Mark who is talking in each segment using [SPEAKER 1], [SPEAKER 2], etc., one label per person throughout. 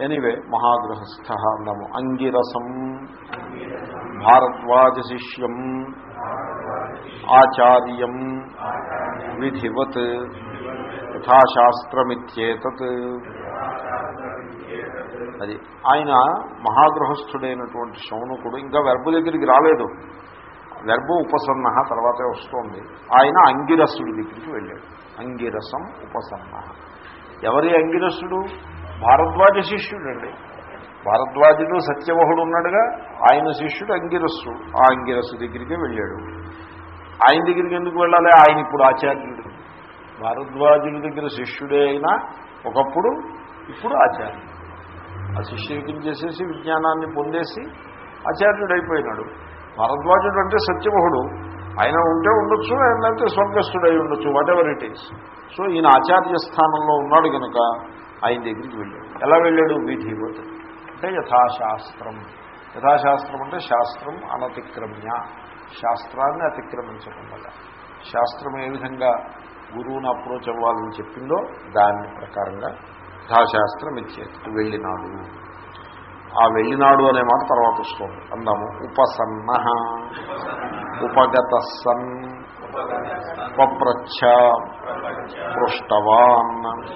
[SPEAKER 1] Anyway మహాగృహస్థ అన్నము అంగిరసం భారద్వాజ శిష్యం ఆచార్యం విధివత్ యథాశాస్త్రమిత్యేతత్ అది ఆయన మహాగృహస్థుడైనటువంటి శౌనకుడు ఇంకా వెర్బు దగ్గరికి రాలేదు వెర్బు ఉపసన్న తర్వాతే వస్తోంది ఆయన అంగిరసుడి దగ్గరికి వెళ్ళాడు అంగిరసం ఉపసన్న ఎవరి అంగిరసుడు భారద్వాజ శిష్యుడండి. భారద్వాజుడు సత్యవహుడు ఉన్నాడుగా ఆయన శిష్యుడు అంగిరస్సు. ఆ అంగిరస్సు దగ్గరికి వెళ్ళాడు. ఆయన దగ్గరికి ఎందుకు వెళ్ళాలి? ఆయన ఇప్పుడు ఆచార్యుడు. భారద్వాజుడి దగ్గర శిష్యుడే అయినా ఒకప్పుడు ఇప్పుడు ఆచార్యుడు. ఆ శిష్యుడికి చేసేసి విజ్ఞానాన్ని పొందేసి ఆచార్యుడైపోయినాడు. భారద్వాజుడు అంటే సత్యవహుడు. ఆయన ఉంటే ఉండొచ్చు లేదంటే స్వర్గస్థుడై ఉండొచ్చు whatever it is so ఈయన ఆచార్య స్థానంలో ఉన్నాడు కనుక ఆయన దగ్గరికి వెళ్ళాడు. ఎలా వెళ్ళాడు? విధివత్. అంటే యథాశాస్త్రం. యథాశాస్త్రం అంటే శాస్త్రం అనతిక్రమ్య. శాస్త్రాన్ని అతిక్రమించకుండా శాస్త్రం ఏ విధంగా గురువుని అప్రోచ్ అవ్వాలని చెప్పిందో దాని ప్రకారంగా యథాశాస్త్రం ఇచ్చేది. వెళ్ళినాడు ఆ వెళ్ళినాడు అనే మాట తర్వాత వస్తుంది. అందాము. ఉపసన్న. ఉపగత సన్ ఉపప్రచ్ఛ. పృష్టవాన్.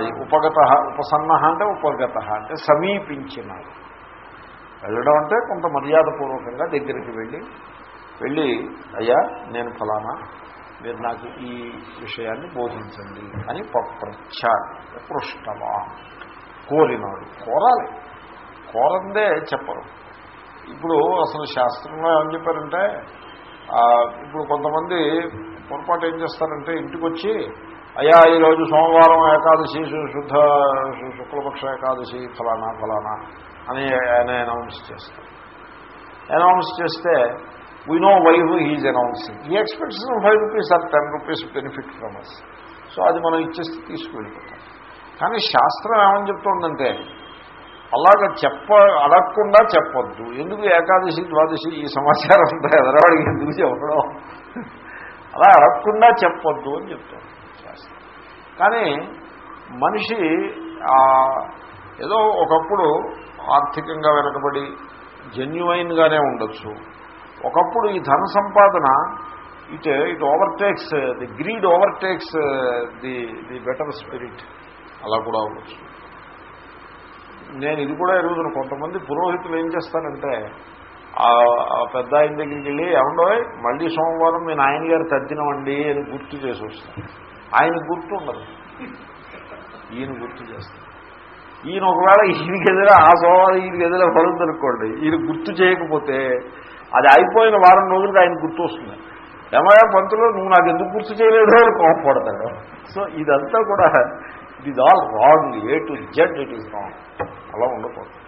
[SPEAKER 1] అది ఉపగత ఉపసన్న అంటే ఉపగత అంటే సమీపించినాడు వెళ్ళడం అంటే కొంత మర్యాదపూర్వకంగా దగ్గరికి వెళ్ళి వెళ్ళి అయ్యా నేను ఫలానా మీరు నాకు ఈ విషయాన్ని బోధించండి అని పప్రచ్ఛ పృష్టవా. కోరినాడు. కోరాలి. కోరందే చెప్పరు. ఇప్పుడు అసలు శాస్త్రంలో ఏమని చెప్పారంటే ఇప్పుడు కొంతమంది పొరపాటు ఏం చేస్తారంటే ఇంటికి వచ్చి అయ్యా ఈరోజు సోమవారం ఏకాదశి శుద్ధ శుక్లపక్ష ఏకాదశి ఫలానా ఫలానా అని ఆయన అనౌన్స్ చేస్తారు. అనౌన్స్ చేస్తే we know why he's announcing ఈ expects five rupees or ten rupees benefit from us so అది మనం ఇచ్చేసి తీసుకువెళ్ళిపోతాం కానీ శాస్త్రం ఏమని చెప్తుందంటే అలాగ చెప్ప అడగకుండా చెప్పొద్దు. ఎందుకు ఏకాదశి ద్వాదశి ఈ సమాచారం అంతా ఎదరవాడికి ఎందుకు చెప్పడం? అలా అడగకుండా చెప్పొద్దు అని చెప్తాను కానీ మనిషి ఏదో ఒకప్పుడు ఆర్థికంగా వెనకబడి జెన్యువైన్గానే ఉండొచ్చు. ఒకప్పుడు ఈ ధన సంపాదన it it overtakes the greed overtakes the the better spirit అలా కూడా అవ్వచ్చు నేను ఇది కూడా ఎరుగుతున్న కొంతమంది పురోహితులు ఏం చేస్తారంటే పెద్ద ఆయన దగ్గరికి వెళ్ళి ఏమండో మళ్ళీ సోమవారం మీ నాయన గారు తద్దినమండి అని గుర్తు చేసి వస్తాను ఆయన గుర్తు ఉండదు. ఈయన గుర్తు చేస్తాడు. ఈయన ఒకవేళ ఈయనకి ఎదుర ఆ సోమవారం ఈయనకి ఎదుర పడుతుందనుకోండి ఈయన గుర్తు చేయకపోతే అది అయిపోయిన వారం రోజులకి ఆయన గుర్తు వస్తుంది. ఏమయ్యా పంతులు నువ్వు నాకు ఎందుకు గుర్తు చేయలేదు అని కోపడతాడు సో ఇదంతా కూడా it is all wrong A to Z it is wrong అలా ఉండకూడదు.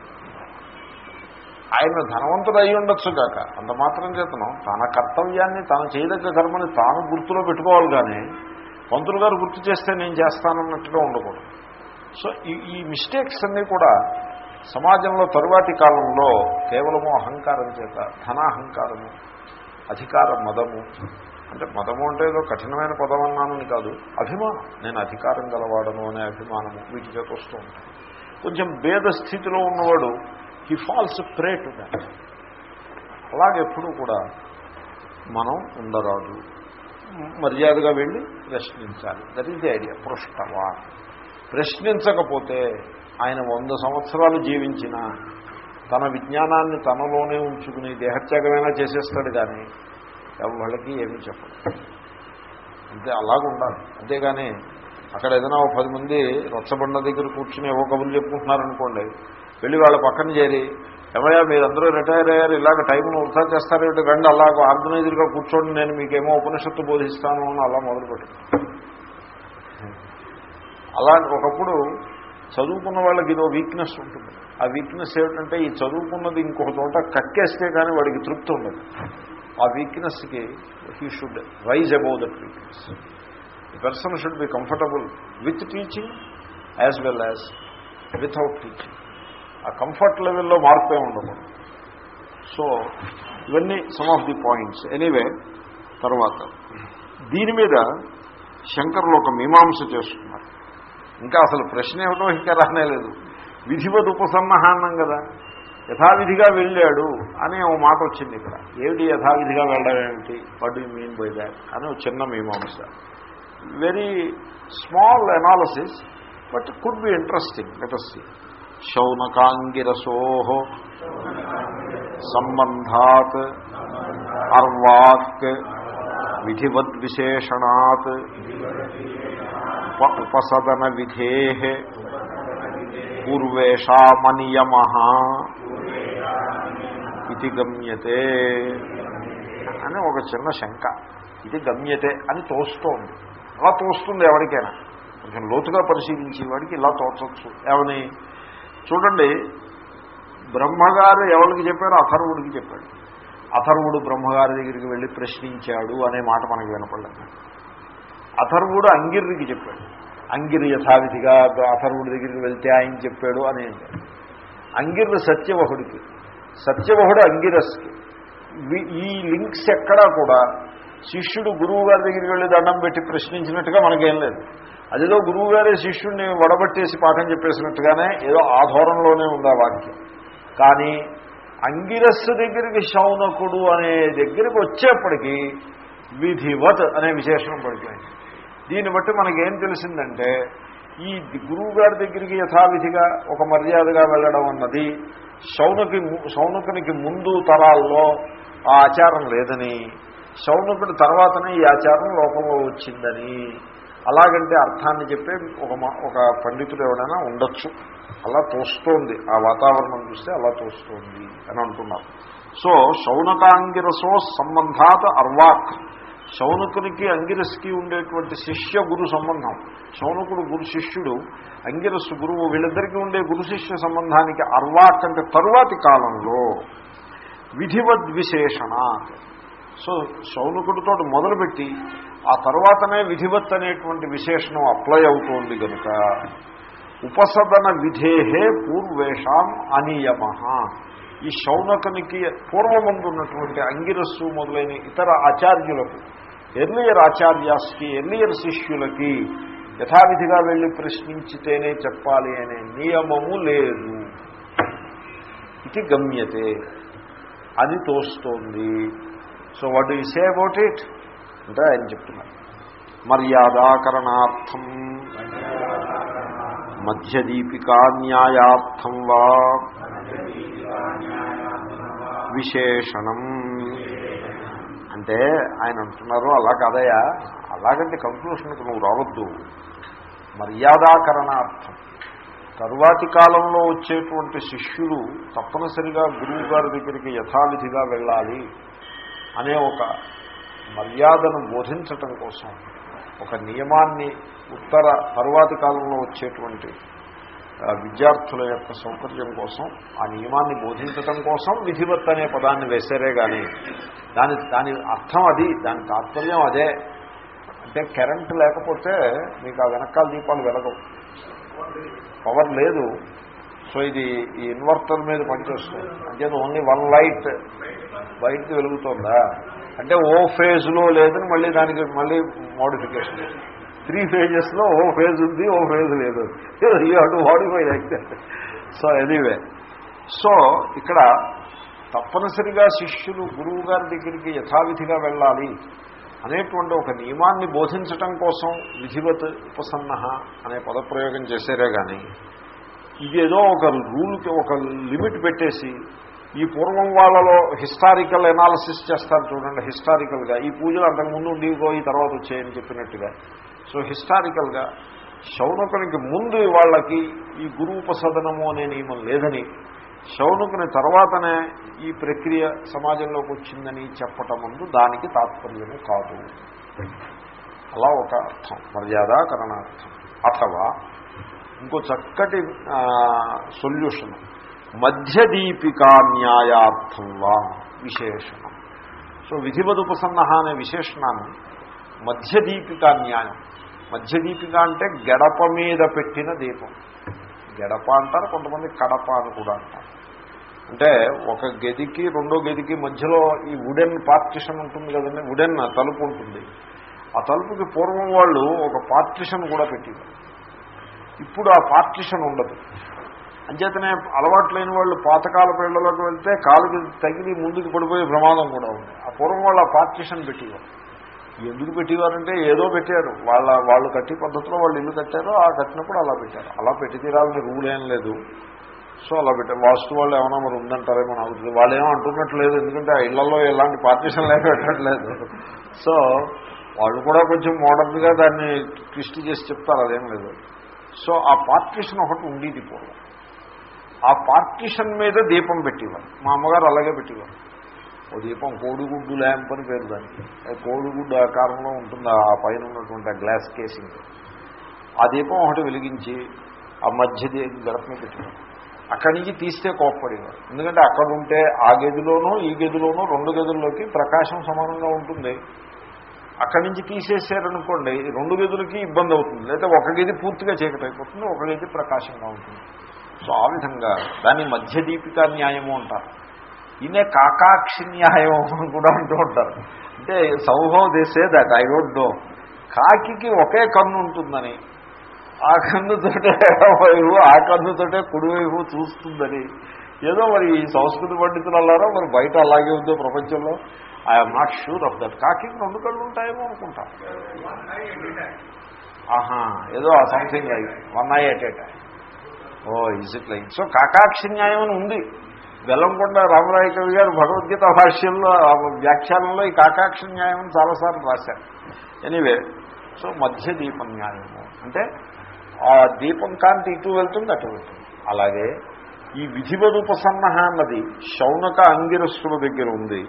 [SPEAKER 1] ఆయన ధనవంతుడు అయి ఉండొచ్చు కాక అంత మాత్రం చేతనం. తన కర్తవ్యాన్ని తన చేయదగ్గ కర్మని తాను గుర్తులో పెట్టుకోవాలి కానీ పంతులు గారు గుర్తు చేస్తే నేను చేస్తానన్నట్టుగా ఉండకూడదు. సో ఈ ఈ మిస్టేక్స్ అన్నీ కూడా సమాజంలో తరువాతి కాలంలో కేవలము అహంకారం చేత ధనాహంకారము అధికార మదము అంటే మదము అంటే ఏదో కఠినమైన పదం అన్నానని కాదు అభిమానం. నేను అధికారం గలవాడను అనే అభిమానము వీటి చేత వస్తూ ఉంటాను కొంచెం భేద స్థితిలో ఉన్నవాడు హీ ఫాల్స్ ప్రేట్ అలాగెప్పుడు కూడా మనం ఉండరాదు. మర్యాదగా వెళ్ళి ప్రశ్నించాలి. దట్ ఈస్ ది ఐడియా పృష్టవా. ప్రశ్నించకపోతే ఆయన వంద సంవత్సరాలు జీవించిన తన విజ్ఞానాన్ని తనలోనే ఉంచుకుని దేహత్యాగమైనా చేసేస్తాడు కానీ ఎవరికి ఏమీ చెప్పడు. అంతే అలాగ ఉండాలి అంతేగాని అక్కడ ఏదైనా ఒక పది మంది రచ్చబండ దగ్గర కూర్చుని ఏవో కబుర్లు చెప్పుకుంటున్నారనుకోండి వెళ్ళి వాళ్ళ పక్కన చేరి ఏమయ్యా మీరందరూ రిటైర్ అయ్యారు ఇలాగ టైంను వృధా చేస్తారేమిటి రండి అలాగ ఆర్గనైజర్గా కూర్చోండి నేను మీకేమో ఉపనిషత్తు బోధిస్తాను అని అలా మొదలుపెట్టు అలా ఒకప్పుడు చదువుకున్న వాళ్ళకి ఇదో వీక్నెస్ ఉంటుంది. ఆ వీక్నెస్ ఏమిటంటే ఈ చదువుకున్నది ఇంకొక చోట కక్కేస్తే కానీ వాడికి తృప్తి ఉండదు. ఆ వీక్నెస్కి he should rise above that weakness the person should be comfortable with teaching as well as without teaching ఆ కంఫర్ట్ లెవెల్లో మార్పే ఉండదు. సో ఇవన్నీ some of the points anyway తర్వాత. దీని మీద శంకర్లు ఒక మీమాంస చేస్తున్నారు. ఇంకా అసలు ప్రశ్న ఏమిటో ఇంకా రానే లేదు. విధివద్ ఉపసన్నహ అన్నాం కదా. యథావిధిగా వెళ్ళాడు అనే ఓ మాట వచ్చింది ఇక్కడ. ఏమిటి యథావిధిగా వెళ్ళడం ఏమిటి? What you mean by that అని ఒక చిన్న మీమాంస. Very small analysis but could be interesting let us శౌనకాంగిరసో సంబంధాత్ అర్వాక్ విధివద్విశేషణాత్ ఉప- ఉపసదన విధే పూర్వేషామనియమ ఇది గమ్యతే అని ఒక చిన్న శంక. ఇది గమ్యతే అని తోస్తోంది. అలా తోస్తుంది ఎవరికైనా. కొంచెం లోతుగా పరిశీలించే వాడికి ఇలా తోచవచ్చు ఏమని? చూడండి బ్రహ్మగారు ఎవరికి చెప్పారో అథర్వుడికి చెప్పాడు. అథర్వుడు బ్రహ్మగారి దగ్గరికి వెళ్ళి ప్రశ్నించాడు అనే మాట మనకు వినపడలేదు. అథర్వుడు అంగిర్రికి చెప్పాడు. అంగిరి యథావిధిగా అథర్వుడి దగ్గరికి వెళ్తే ఆయన చెప్పాడు అని అంగిర్రు సత్యవహుడికి. సత్యవహుడు అంగిరస్కి. వి- ఈ లింక్స్ ఎక్కడా కూడా శిష్యుడు గురువు గారి దగ్గరికి వెళ్ళి దండం పెట్టి ప్రశ్నించినట్టుగా మనకేం లేదు. అదిలో గురువు గారే శిష్యుడిని వడబట్టేసి పాఠం చెప్పేసినట్టుగానే ఏదో ఆధారంలోనే ఉంది ఆ వాక్యం. కానీ అంగిరస్సు దగ్గరికి శౌనకుడు అనే దగ్గరికి వచ్చేప్పటికీ విధివత్ అనే విశేషణం పడిపోయింది. దీన్ని బట్టి మనకేం తెలిసిందంటే ఈ గురువు గారి దగ్గరికి యథావిధిగా ఒక మర్యాదగా వెళ్ళడం అన్నది శౌనకి ము- శౌనకునికి ముందు తరాల్లో ఆ ఆచారం లేదని శౌనకుడి తర్వాతనే ఈ ఆచారం లోపంలో వచ్చిందని అలాగంటే అర్థాన్ని చెప్పే ఒక మ- ఒక పండితుడు ఎవడైనా ఉండొచ్చు. అలా తోస్తోంది. ఆ వాతావరణం చూస్తే అలా తోస్తోంది అని అంటున్నారు. సో శౌనకాంగిరసో సంబంధాత్ అర్వాక్. శౌనకునికి అంగిరస్కి ఉండేటువంటి శిష్య గురు సంబంధం. శౌనకుడు గురు శిష్యుడు అంగిరస్సు గురువు వీళ్ళిద్దరికీ ఉండే గురు శిష్య సంబంధానికి అర్వాక్ అంటే తరువాతి కాలంలో విధివద్విశేషణ సో శౌనకుడితో మొదలుపెట్టి ఆ తర్వాతనే విధివత్ అనేటువంటి విశేషణం అప్లై అవుతోంది కనుక ఉపసదన విధేహే పూర్వేషాం అనియమ. ఈ శౌనకునికి పూర్వముందు ఉన్నటువంటి అంగిరస్సు మొదలైన ఇతర ఆచార్యులకు ఎర్లియర్ ఆచార్యాస్కి ఎర్లియర్ శిష్యులకి యథావిధిగా వెళ్ళి ప్రశ్నించితేనే చెప్పాలి అనే నియమము లేదు. ఇది గమ్యతే. అది తోస్తోంది. So what you say about it అంటే ఆయన చెప్తున్నారు. మర్యాదాకరణార్థం మధ్యదీపికా న్యాయార్థం వా విశేషణం. అంటే ఆయన అంటున్నారు అలా కాదయా అలాగంటే కంక్లూషన్కి నువ్వు రావద్దు. మర్యాదాకరణార్థం. తరువాతి కాలంలో వచ్చేటువంటి శిష్యులు తప్పనిసరిగా గురువు గారి దగ్గరికి యథావిధిగా వెళ్ళాలి అనే ఒక మర్యాదను బోధించటం కోసం ఒక నియమాన్ని ఉత్తర తరువాతి కాలంలో వచ్చేటువంటి విద్యార్థుల యొక్క సౌకర్యం కోసం ఆ నియమాన్ని బోధించటం కోసం విధివత్ అనే పదాన్ని వేసారే కానీ దాని దాని అర్థం అది దాని తాత్పర్యం అదే. అంటే కరెంట్ లేకపోతే మీకు ఆ వెనకాల దీపాలు వెలగవు. పవర్ లేదు. సో ఇది ఈ ఇన్వర్టర్ మీద పనిచేస్తుంది. అంటే ఓన్లీ వన్ లైట్ బయటకు వెలుగుతుందా? అంటే ఓ ఫేజ్లో లేదని మళ్ళీ దానికి మళ్ళీ మోడిఫికేషన్ త్రీ ఫేజెస్లో ఓ ఫేజ్ ఉంది ఓ ఫేజ్ లేదు. యూ హు మోడిఫై అయితే సో ఎనీవే సో ఇక్కడ తప్పనిసరిగా శిష్యులు గురువు గారి దగ్గరికి యథావిధిగా వెళ్ళాలి అనేటువంటి ఒక నియమాన్ని బోధించటం కోసం విధివత్ ఉపసన్న అనే పదప్రయోగం చేశారే కానీ ఇదేదో ఒక రూల్కి ఒక లిమిట్ పెట్టేసి ఈ పూర్వం వాళ్ళలో హిస్టారికల్ ఎనాలిసిస్ చేస్తారు చూడండి హిస్టారికల్గా ఈ పూజలు అంతకుముందు ఉండేవో ఈ తర్వాత వచ్చాయని చెప్పినట్టుగా. సో హిస్టారికల్గా శౌనకునికి ముందు వాళ్ళకి ఈ గురూపసదనము అనే నియమం లేదని శౌనకుని తర్వాతనే ఈ ప్రక్రియ సమాజంలోకి వచ్చిందని చెప్పటం ముందు దానికి తాత్పర్యము కాదు. అలా ఒక అర్థం మర్యాదాకరణార్థం. అథవా ఇంకో చక్కటి సొల్యూషన్ మధ్యదీపికా న్యాయార్థం వా విశేషణం. సో విధివదుపసన్న అనే విశేషణాన్ని మధ్యదీపికా న్యాయం మధ్యదీపిక అంటే గడప మీద పెట్టిన దీపం. గడప అంటారు కొంతమంది కడప అని కూడా అంటారు. అంటే ఒక గదికి రెండో గదికి మధ్యలో ఈ వుడెన్ పార్టిషన్ ఉంటుంది కదండి వుడెన్ తలుపు ఉంటుంది. ఆ తలుపుకి పూర్వం వాళ్ళు ఒక పార్టిషన్ కూడా పెట్టేవారు ఇప్పుడు ఆ పార్టిషన్ ఉండదు. అంచేతనే అలవాటు లేని వాళ్ళు పాతకాల పిల్లలోకి వెళ్తే కాలుకి తగిలి ముందుకు పడిపోయే ప్రమాదం కూడా ఉంది. ఆ పూర్వం వాళ్ళు ఆ పార్టీషన్ పెట్టేవారు. ఎందుకు పెట్టేవారంటే ఏదో పెట్టారు. వాళ్ళ వాళ్ళు కట్టి పద్ధతిలో వాళ్ళు ఇల్లు కట్టారో ఆ కట్టినప్పుడు అలా పెట్టారు. అలా పెట్టి తీరాలని రూల్ ఏం లేదు. సో అలా పెట్టారు. వాస్తు వాళ్ళు ఏమైనా మరి ఉందంటారేమో నాకు తెలియదు. వాళ్ళు ఏమో అంటున్నట్టు లేదు. ఎందుకంటే ఆ ఇళ్ళలో ఎలాంటి పార్టీషన్ లేక పెట్టట్లేదు. సో వాళ్ళు కూడా కొంచెం మోడర్న్గా దాన్ని ట్విస్ట్ చేసి చెప్తారు. అదేం లేదు. సో ఆ పార్టీషన్ ఒకటి ఉండేది పూర్వం. ఆ పార్టీషన్ మీద దీపం పెట్టేవారు. మా అమ్మగారు అలాగే పెట్టేవారు. ఓ దీపం కోడిగుడ్డు ల్యాంప్ అని పేరు దానికి. అది కోడిగుడ్డు ఆకారంలో ఉంటుంది ఆ పైన ఉన్నటువంటి ఆ గ్లాస్ కేసింగ్. ఆ దీపం ఒకటి వెలిగించి ఆ మధ్య గడపని పెట్టేవారు. అక్కడి నుంచి తీస్తే కోప్పడేవారు. ఎందుకంటే అక్కడ ఉంటే ఆ గదిలోనూ ఈ గదిలోనూ రెండు గదుల్లోకి ప్రకాశం సమానంగా ఉంటుంది. అక్కడి నుంచి తీసేసారనుకోండి రెండు గదులకి ఇబ్బంది అవుతుంది. లేకపోతే ఒక గది పూర్తిగా చీకటైపోతుంది ఒక గది ప్రకాశంగా ఉంటుంది. సో ఆ విధంగా దాన్ని మధ్య దీపికా న్యాయము అంటారు. ఈయనే కాకాక్షి న్యాయం అని కూడా అంటూ ఉంటారు. అంటే సౌహో దేసే దట్ ఐ డోంట్ నో. కాకి ఒకే కన్ను ఉంటుందని ఆ కన్నుతోటే వైపు ఆ కన్నుతోటే కుడివైపు చూస్తుందని. ఏదో మరి ఈ సంస్కృతి పండితులు అల్లారో మరి బయట అలాగే ఉందో ప్రపంచంలో? I'm not sure of that కాకి రెండు కళ్ళు ఉంటాయేమో అనుకుంటా. ఆహా ఏదో something like one eye at at oh is it like so కాకాక్షి న్యాయం అని ఉంది. బెల్లంకొండ రామరాయ కవి గారు భగవద్గీత భాష్యంలో వ్యాఖ్యానంలో ఈ కాకాక్షి న్యాయం అని చాలాసార్లు రాశారు. ఎనీవే సో మధ్య దీపం న్యాయము. అంటే ఆ దీపం కాంతి ఇటు వెళ్తుంది అటు వెళ్తుంది. అలాగే ఈ విధివదుపసన్న అన్నది శౌనక అంగిరస్సుల దగ్గర ఉంది.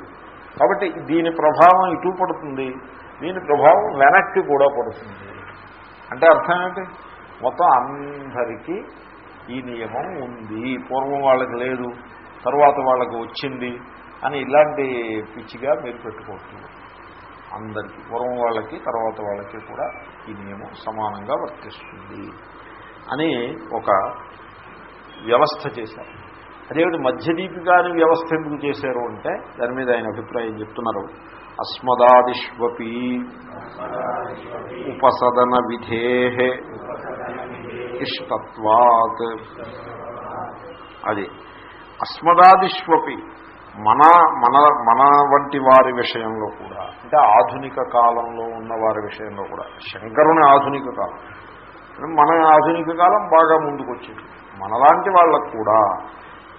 [SPEAKER 1] కాబట్టి దీని ప్రభావం ఇటు పడుతుంది. దీని ప్రభావం వెనక్కి కూడా పడుతుంది. అంటే అర్థం ఏంటి మొత్తం అందరికీ ఈ నియమం ఉంది. పూర్వం వాళ్ళకి లేదు తర్వాత వాళ్ళకు వచ్చింది అని ఇలాంటి పిచ్చిగా మీరు పెట్టుకోవచ్చు అందరికీ పూర్వం వాళ్ళకి తర్వాత వాళ్ళకి కూడా ఈ నియమం సమానంగా వర్తిస్తుంది అని ఒక వ్యవస్థ చేశారు. అదేమిటి మధ్యదీపికాని వ్యవస్థ ఎందుకు చేశారు అంటే దాని మీద ఆయన అభిప్రాయం చెప్తున్నారు. అస్మదాదిష్వపి ఉపసదన విధే ఇష్టత్వాత్ అది. అస్మదాదిష్వపి మన మన మన వంటి వారి విషయంలో కూడా అంటే ఆధునిక కాలంలో ఉన్న వారి విషయంలో కూడా శంకరుని ఆధునిక కాలం. మన ఆధునిక కాలం బాగా ముందుకొచ్చింది. మనలాంటి వాళ్ళకు కూడా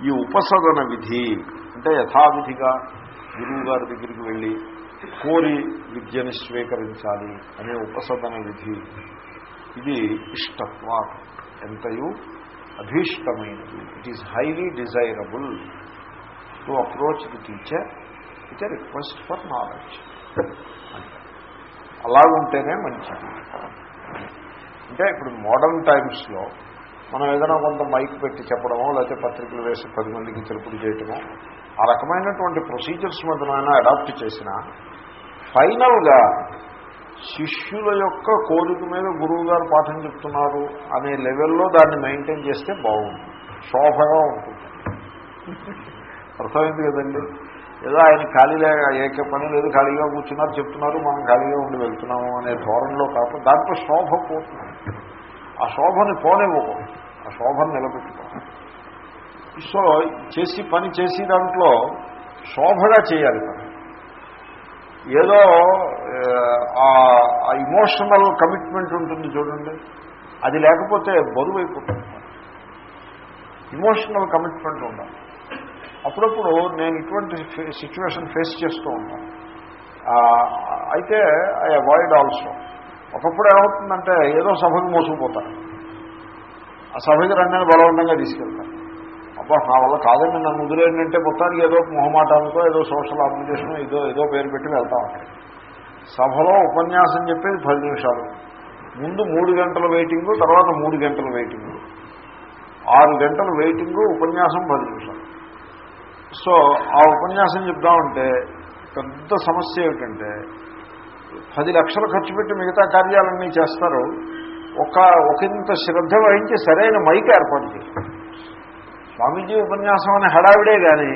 [SPEAKER 1] ఈ ఉపసదన విధి అంటే యథావిధిగా గురువు గారి దగ్గరికి వెళ్ళి కోరి విద్యను స్వీకరించాలి అనే ఉపసదన విధి ఇది ఇష్టత్వా ఎంతయు? అభీష్టమైనది. It is highly desirable to approach the teacher it a request for knowledge అలాగుంటేనే మంచిది. అంటే ఇప్పుడు మోడర్న్ టైమ్స్లో మనం ఏదైనా కొంత మైక్ పెట్టి చెప్పడమో లేకపోతే పత్రికలు వేసి పది మందికి తెలుపుడు చేయటమో ఆ రకమైనటువంటి ప్రొసీజర్స్ మధ్యన అడాప్ట్ చేసిన ఫైనల్గా శిష్యుల యొక్క కోరిక మీద గురువు గారు పాఠం చెప్తున్నారు అనే లెవెల్లో దాన్ని మెయింటైన్ చేస్తే బాగుంటుంది. శోభగా ఉంటుంది. అర్థమైంది కదండి? ఏదో ఆయన ఖాళీ లేక ఏక పని లేదు ఖాళీగా కూర్చున్నారు చెప్తున్నారు మనం ఖాళీగా ఉండి వెళ్తున్నాము అనే ధోరణిలో కాకుండా దాంట్లో శోభ పోతుంది. ఆ శోభని పోనివ్వకు ఆ శోభను నిలబెట్టుకోవాలి. సో చేసి పని చేసి దాంట్లో శోభగా చేయాలి పని ఏదో ఆ ఇమోషనల్ కమిట్మెంట్ ఉంటుంది చూడండి. అది లేకపోతే బరువు అయిపోతుంది. ఇమోషనల్ కమిట్మెంట్ ఉండాలి. అప్పుడప్పుడు నేను ఇటువంటి సిచ్యువేషన్ ఫేస్ చేస్తూ ఉంటాను. అయితే ఐ అవాయిడ్ ఆల్సో ఒకప్పుడు ఏమవుతుందంటే ఏదో సభకు మోసుకుపోతాను. ఆ సభకి రంగాన్ని బలవంతంగా తీసుకెళ్తాను. అబ్బా నా వల్ల కాదండి నన్ను వదిలేంటంటే మొత్తానికి ఏదో మొహమాటాలతో ఏదో సోషల్ అప్లికేషన్ ఏదో ఏదో పేరు పెట్టి వెళ్తాం అక్కడ సభలో ఉపన్యాసం చెప్పేది పది నిమిషాలు. ముందు మూడు గంటల వెయిటింగు తర్వాత మూడు గంటల వెయిటింగు ఆరు గంటల వెయిటింగు ఉపన్యాసం పది నిమిషాలు. సో ఆ ఉపన్యాసం చెప్దామంటే పెద్ద సమస్య ఏమిటంటే పది లక్షలు ఖర్చు పెట్టి మిగతా కార్యాలన్నీ చేస్తారు. ఒక ఒకంత శ్రద్ధ వహించి సరైన మైక్ ఏర్పాటు చేస్తారు స్వామీజీ ఉపన్యాసం అనే హడావిడే కానీ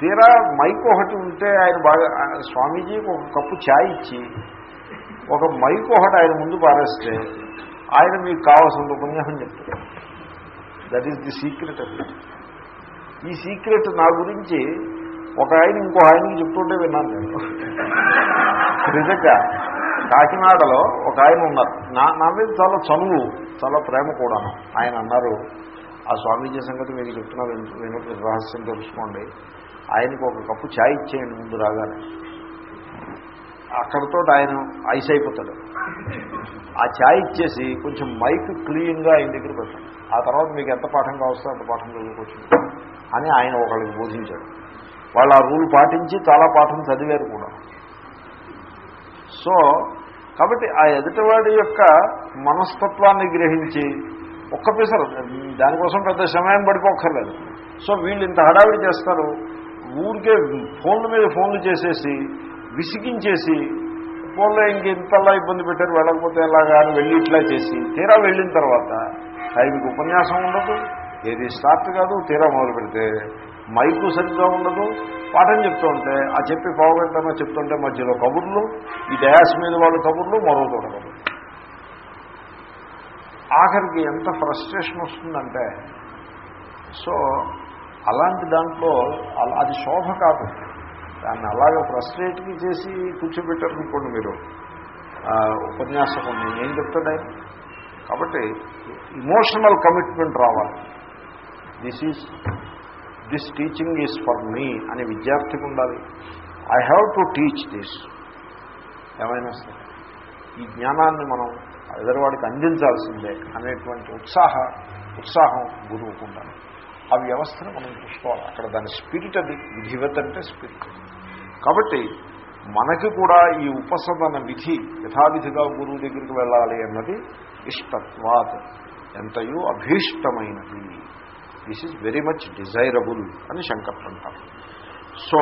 [SPEAKER 1] తీరా మైక్ ఒకటి ఉంటే ఆయన బాగా స్వామీజీకి ఒక కప్పు ఛాయ్ ఇచ్చి ఒక మైక్ ఒకటి ఆయన ముందు పారేస్తే ఆయన మీకు కావాల్సిన ఉపన్యాసం చెప్తారు. దట్ ఈస్ ది సీక్రెట్ అది ఈ సీక్రెట్ నా గురించి ఒక ఆయన ఇంకో ఆయనకి చెప్తుంటే విన్నాను నేను. నిజంగా కాకినాడలో ఒక ఆయన ఉన్నారు. నా నా మీద చాలా చనువు చాలా ప్రేమ కూడాను ఆయన అన్నారు ఆ స్వామీజీ సంగతి మీకు చెప్తున్నా విను- రహస్యం తెలుసుకోండి ఆయనకు ఒక కప్పు ఛాయ్ ఇచ్చేయండి ముందు రాగానే. అక్కడితో ఆయన ఐస్ అయిపోతాడు. ఆ ఛాయ్ ఇచ్చేసి కొంచెం మైక్ క్లీన్గా ఆయన దగ్గర పెట్టండి. ఆ తర్వాత మీకు ఎంత పాఠం కావస్తే అంత పాఠం చదువుకోవచ్చు అని ఆయన ఒకళ్ళకి బోధించాడు. వాళ్ళు ఆ రూల్ పాటించి చాలా పాఠం చదివారు కూడా. సో కాబట్టి ఆ ఎదుటివాడి యొక్క మనస్తత్వాన్ని గ్రహించి ఒక్క పిసరు దానికోసం పెద్ద సమయం పడిపోక్కర్లేదు. సో వీళ్ళు ఇంత హడావిడి చేస్తారు. ఊరికే ఫోన్ల మీద ఫోన్లు చేసేసి విసిగించేసి ఫోన్లో ఇంక ఇంతలా ఇబ్బంది పెట్టారు వెళ్ళకపోతే ఎలాగా అని వెళ్ళి ఇట్లా చేసి తీరా వెళ్ళిన తర్వాత టైంకి ఉపన్యాసం ఉండదు. ఏది స్టార్ట్ కాదు తీరా మొదలు పెడితే మైకు సరిగ్గా ఉండదు. పాఠం చెప్తుంటే ఆ చెప్పి పావుగంటనో చెప్తుంటే మధ్యలో కబుర్లు ఈ డయాస్ మీద వాళ్ళు కబుర్లు మరో చూడకూడదు ఆఖరికి ఎంత ఫ్రస్ట్రేషన్ వస్తుందంటే సో అలాంటి దాంట్లో అలా- అది శోభ కాదు. దాన్ని అలాగే ఫ్రస్ట్రేట్కి చేసి కూర్చోబెట్టారనుకోండి మీరు. ఉపన్యాసకం నేను ఏం చెప్తాడే కాబట్టి ఇమోషనల్ కమిట్మెంట్ రావాలి. This is this teaching is for me అనే విద్యార్థికి ఉండాలి. I have to teach this ఏమైనా సరే. ఈ జ్ఞానాన్ని మనం ఎదరవాడికి అందించాల్సిందే అనేటువంటి ఉత్సాహ ఉత్సాహం గురువుకుంటాను ఆ వ్యవస్థను మనం చూసుకోవాలి. అక్కడ దాని స్పిరిట్ అది విధివత్ అంటే స్పిరిట్. కాబట్టి మనకి కూడా ఈ ఉపసదన విధి యథావిధిగా గురువు దగ్గరికి వెళ్ళాలి అన్నది ఇష్టత్వాత్. ఎంతయో అభీష్టమైనది. This is very much desirable అని శంకర్ అంటారు. So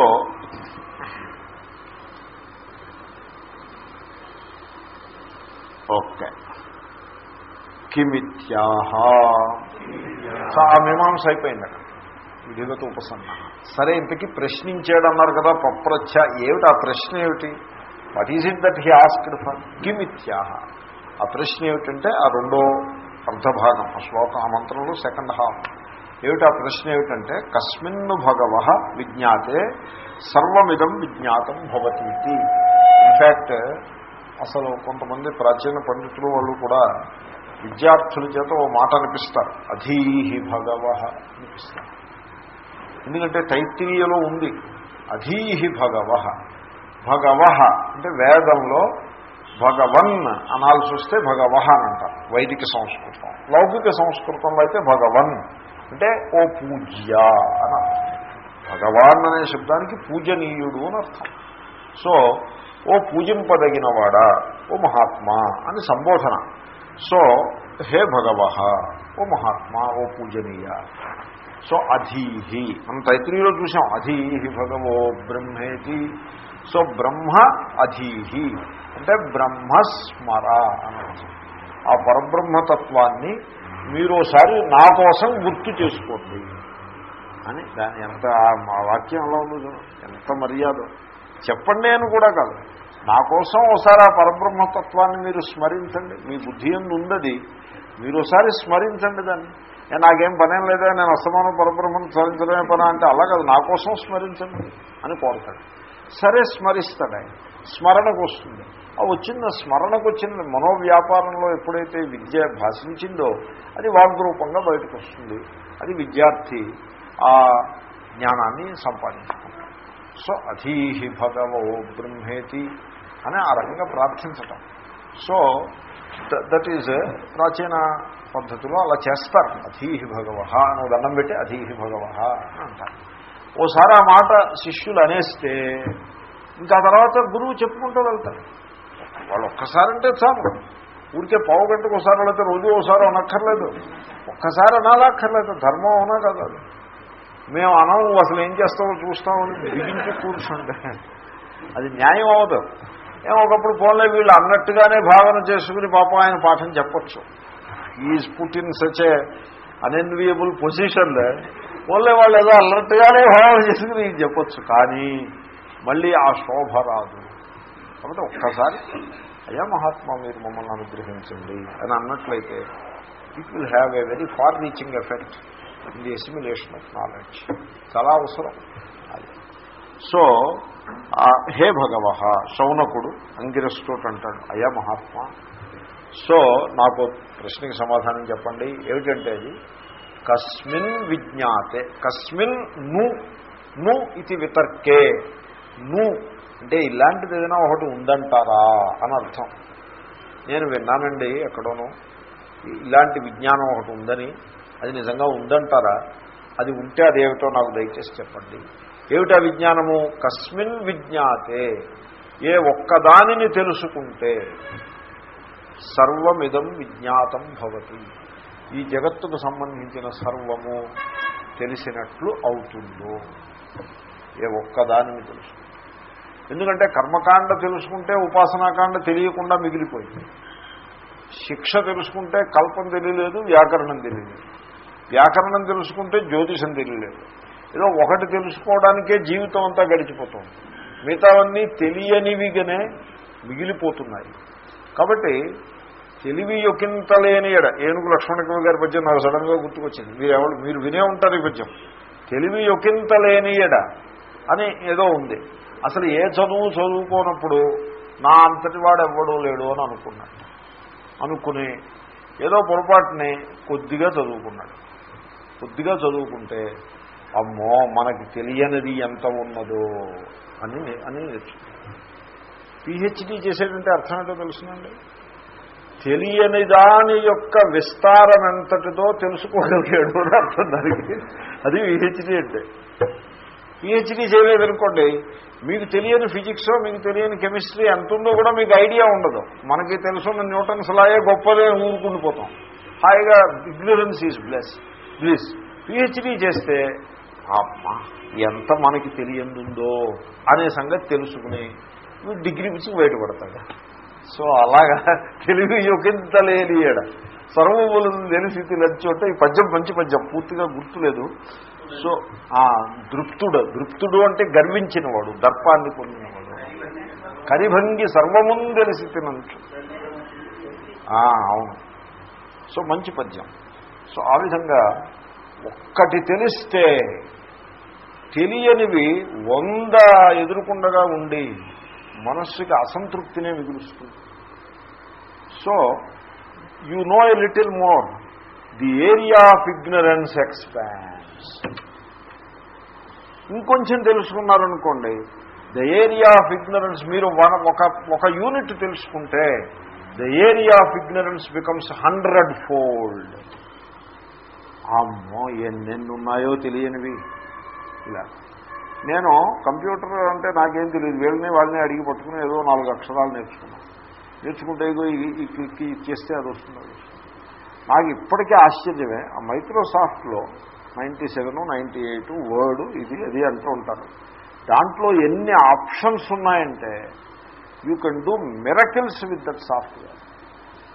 [SPEAKER 1] okay. కిమిత్యాహ. ఆ మీమాంస అయిపోయింది అక్కడ. విధిగత ఉపసన్న సరే ఇంతకీ ప్రశ్నించాడు అన్నారు కదా పప్రచ్ఛ ఏమిటి ఆ ప్రశ్న ఏమిటి? What is it that he asked for కిమిత్యాహ. ఆ ప్రశ్న ఏమిటంటే ఆ రెండో అర్ధభాగం ఆ శ్లోకం ఆ మంత్రంలో సెకండ్ హాఫ్ ఏమిటి ఆ ప్రశ్న ఏమిటంటే కస్మిన్ను భగవ విజ్ఞాతే సర్వమిదం విజ్ఞాతం భవతి ఇన్ఫ్యాక్ట్ అసలు కొంతమంది ప్రాచీన పండితులు వాళ్ళు కూడా విద్యార్థుల చేత ఓ మాట అనిపిస్తారు. అధీహి భగవ అనిపిస్తారు. ఎందుకంటే తైత్రీయలో ఉంది. అధీహి భగవ భగవ అంటే వేదంలో భగవన్ అనాల్సి వస్తే భగవ అని అంటారు. వైదిక సంస్కృతం. లౌకిక సంస్కృతంలో అయితే భగవన్. అంటే ఓ పూజ్య అని భగవాన్ అనే శబ్దానికి పూజనీయుడు అని అర్థం. సో ఓ పూజింపదగినవాడా? ఓ మహాత్మా అని సంబోధన. సో హే భగవ ఓ మహాత్మా ఓ పూజనీయ. సో అధీహి. మనం తైత్రీలో చూసాం అధీహి భగవో బ్రహ్మేతి. సో బ్రహ్మ అధీహి. అంటే బ్రహ్మస్మర అని ఆ పరబ్రహ్మతత్వాన్ని మీరోసారి నా కోసం గుర్తు చేసుకోండి అని దాని ఎంత ఆ వాక్యం ఎలా ఉందో ఎంత మర్యాద. చెప్పండి అని కూడా కాదు. నా కోసం ఒకసారి ఆ పరబ్రహ్మతత్వాన్ని మీరు స్మరించండి. మీ బుద్ధి ఎందు ఉందది మీరు ఒకసారి స్మరించండి దాన్ని. నేను నాకేం పనేం లేదా? నేను అస్తమానం పరబ్రహ్మను స్మరించడమే పని అంటే అలా కాదు. నా కోసం స్మరించండి అని కోరతాడు. సరే స్మరిస్తాడు. ఆయన స్మరణకు వస్తుంది. ఆ వచ్చిన స్మరణకు వచ్చిన మనోవ్యాపారంలో ఎప్పుడైతే విద్య భాషించిందో అది వాగ్రూపంగా బయటకు వస్తుంది. అది విద్యార్థి ఆ జ్ఞానాన్ని సంపాదించుకుంటాడు. సో అధీహి భగవో బ్రహ్మేతి అని ఆ రకంగా ప్రార్థించటం. సో దట్ ఈజ్ ప్రాచీన పద్ధతిలో అలా చేస్తారు. అధీహి భగవ అని దండం పెట్టి అధీహి భగవ అని అంటారు. ఓసారి ఆ మాట శిష్యులు అనేస్తే ఇంకా తర్వాత గురువు చెప్పుకుంటూ వెళ్తారు. వాళ్ళు ఒక్కసారి అంటే చాలు. ఊరికే పావు గంటకు ఒకసారి వెళితే రోజు ఒకసారి అనక్కర్లేదు. ఒక్కసారి అనాలక్కర్లేదు ధర్మం అవునా కదా అది? మేము అనవు అసలు ఏం చేస్తామో చూస్తామని బిగించి కూర్చుంటే అది న్యాయం అవదు ఒకప్పుడు ఫోన్లో వీళ్ళు అన్నట్టుగానే భావన చేసుకుని పాపం ఆయన పాఠం చెప్పచ్చు. Is put in such a unenviable position ఫోన్లో వాళ్ళు ఏదో అన్నట్టుగానే భావన చేసుకుని చెప్పొచ్చు. కానీ మళ్ళీ ఆ శోభ రాదు. కాబట్టి ఒక్కసారి అయ్యా మహాత్మా మీరు మమ్మల్ని అనుగ్రహించండి అని అన్నట్లయితే it will have a very far reaching effect in the assimilation of knowledge చాలా అవసరం. అది. సో హే భగవ శౌనకుడు అంగిరస్తోటి అంటాడు అయ్యా మహాత్మా. సో నాకు ప్రశ్నకి సమాధానం చెప్పండి. ఏమిటంటే అది? కస్మిన్ విజ్ఞాతే. కస్మిన్ను ను ఇది వితర్కే. ను అంటే ఇలాంటిది ఏదైనా ఒకటి ఉందంటారా అని అర్థం. నేను విన్నానండి ఎక్కడోనూ. ఇలాంటి విజ్ఞానం ఒకటి ఉందని. అది నిజంగా ఉందంటారా? అది ఉంటే అదేమిటో నాకు దయచేసి చెప్పండి. ఏమిటా విజ్ఞానము? కస్మిన్ విజ్ఞాతే. ఏ ఒక్కదానిని తెలుసుకుంటే సర్వమిదం విజ్ఞాతం భవతి. ఈ జగత్తుకు సంబంధించిన సర్వము తెలిసినట్లు అవుతుందో. ఏ ఒక్కదానిని తెలుసు ఎందుకంటే కర్మకాండ తెలుసుకుంటే ఉపాసనాకాండ తెలియకుండా మిగిలిపోయింది. శిక్ష తెలుసుకుంటే కల్పం తెలియలేదు వ్యాకరణం తెలియలేదు. వ్యాకరణం తెలుసుకుంటే జ్యోతిషం తెలియలేదు. ఏదో ఒకటి తెలుసుకోవడానికే జీవితం అంతా గడిచిపోతుంది. మిగతావన్నీ తెలియనివిగానే మిగిలిపోతున్నాయి. కాబట్టి తెలివి యొకింతలేని ఎడ ఏనుగు లక్ష్మణకవి గారి పద్యం నాకు సడన్గా గుర్తుకొచ్చింది. మీరు ఎవరు మీరు వినే ఉంటారు ఈ పద్యం. తెలివి యొకింతలేని ఎడ అని ఏదో ఉంది. అసలు ఏ చదువు చదువుకోనప్పుడు నా అంతటి వాడు ఎవ్వడూ లేడు అని అనుకున్నాడు. అనుకుని ఏదో పొరపాటుని కొద్దిగా చదువుకున్నాడు. కొద్దిగా చదువుకుంటే అమ్మో మనకి తెలియనిది ఎంత ఉన్నదో అని అని పిహెచ్డి పిహెచ్డీ చేసేటంటే అర్థం ఏంటో తెలుసునండి? తెలియని దాని యొక్క విస్తారం ఎంతటిదో తెలుసుకోగలిగాడు అని అర్థం దానికి. అది పిహెచ్డీ అంటే. పిహెచ్డీ చేయలేదనుకోండి మీకు తెలియని ఫిజిక్స్ మీకు తెలియని కెమిస్ట్రీ ఎంత ఉందో కూడా మీకు ఐడియా ఉండదు. మనకి తెలుసున్న న్యూటన్స్ లాగే గొప్పదే ఊరుకుండిపోతాం. హాయిగా ignorance is bliss please PhD చేస్తే అమ్మా ఎంత మనకి తెలియందుందో అనే సంగతి తెలుసుకుని వీడు డిగ్రీ పిచ్చి బయటపడతాడు. సో అలాగా తెలివి యొకింత లేనియడ సర్వములు తెలిసి లచ్చోట ఈ పద్యం మంచి పద్యం పూర్తిగా గుర్తులేదు. సో ఆ దృప్తుడు దృప్తుడు అంటే గర్వించినవాడు దర్పాన్ని పొందినవాడు. కరిభంగి సర్వమును తెలిసి తినచ్చు అవును. సో మంచి పద్యం. సో ఆ విధంగా ఒక్కటి తెలిస్తే తెలియనివి వంద ఎదురుకుండగా ఉండి మనస్సుకి అసంతృప్తినే మిగులుస్తుంది. So you know a little more the area of ignorance expands ఇంకొంచెం తెలుసుకున్నారనుకోండి ద ఏరియా ఆఫ్ ఇగ్నరెన్స్ మీరు వన ఒక ఒక యూనిట్ తెలుసుకుంటే the area of ignorance becomes hundred fold అమ్మో ఎన్నెన్నున్నాయో తెలియనివి. ఇలా నేను కంప్యూటర్ అంటే నాకేం తెలియదు వీళ్ళని వాళ్ళని అడిగి పట్టుకుని ఏదో నాలుగు అక్షరాలు నేర్చుకున్నాను నేర్చుకుంటే ఈ క్లిక్ ఇచ్చేస్తే అది వస్తుంది అది నాకు ఇప్పటికీ ఆశ్చర్యమే ఆ మైక్రోసాఫ్ట్లో ninety seven ninety eight Word ఇది అది అంటూ ఉంటారు. దాంట్లో ఎన్ని ఆప్షన్స్ ఉన్నాయంటే you can do miracles with that software.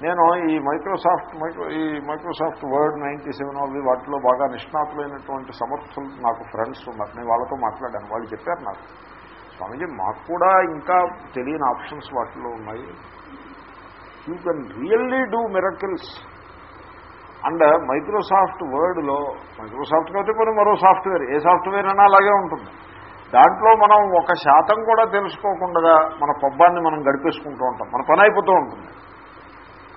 [SPEAKER 1] నేను ఈ మైక్రోసాఫ్ట్ మైక్రో ఈ మైక్రోసాఫ్ట్ వర్డ్ నైంటీ సెవెన్ అవి వాటిలో బాగా నిష్ణాతులైనటువంటి సమర్థులు నాకు ఫ్రెండ్స్ ఉన్నారు. నేను వాళ్ళతో మాట్లాడాను. వాళ్ళు చెప్పారు నాకు. స్వామీజీ మాకు కూడా ఇంకా తెలియని ఆప్షన్స్ వాటిలో ఉన్నాయి. You can really do miracles and Microsoft వర్డ్లో Microsoft అయితే మనం మరో సాఫ్ట్వేర్ ఏ సాఫ్ట్వేర్ అయినా అలాగే ఉంటుంది. దాంట్లో మనం ఒక శాతం కూడా తెలుసుకోకుండా మన పబ్బాన్ని మనం గడిపేసుకుంటూ ఉంటాం. మన పని అయిపోతూ ఉంటుంది.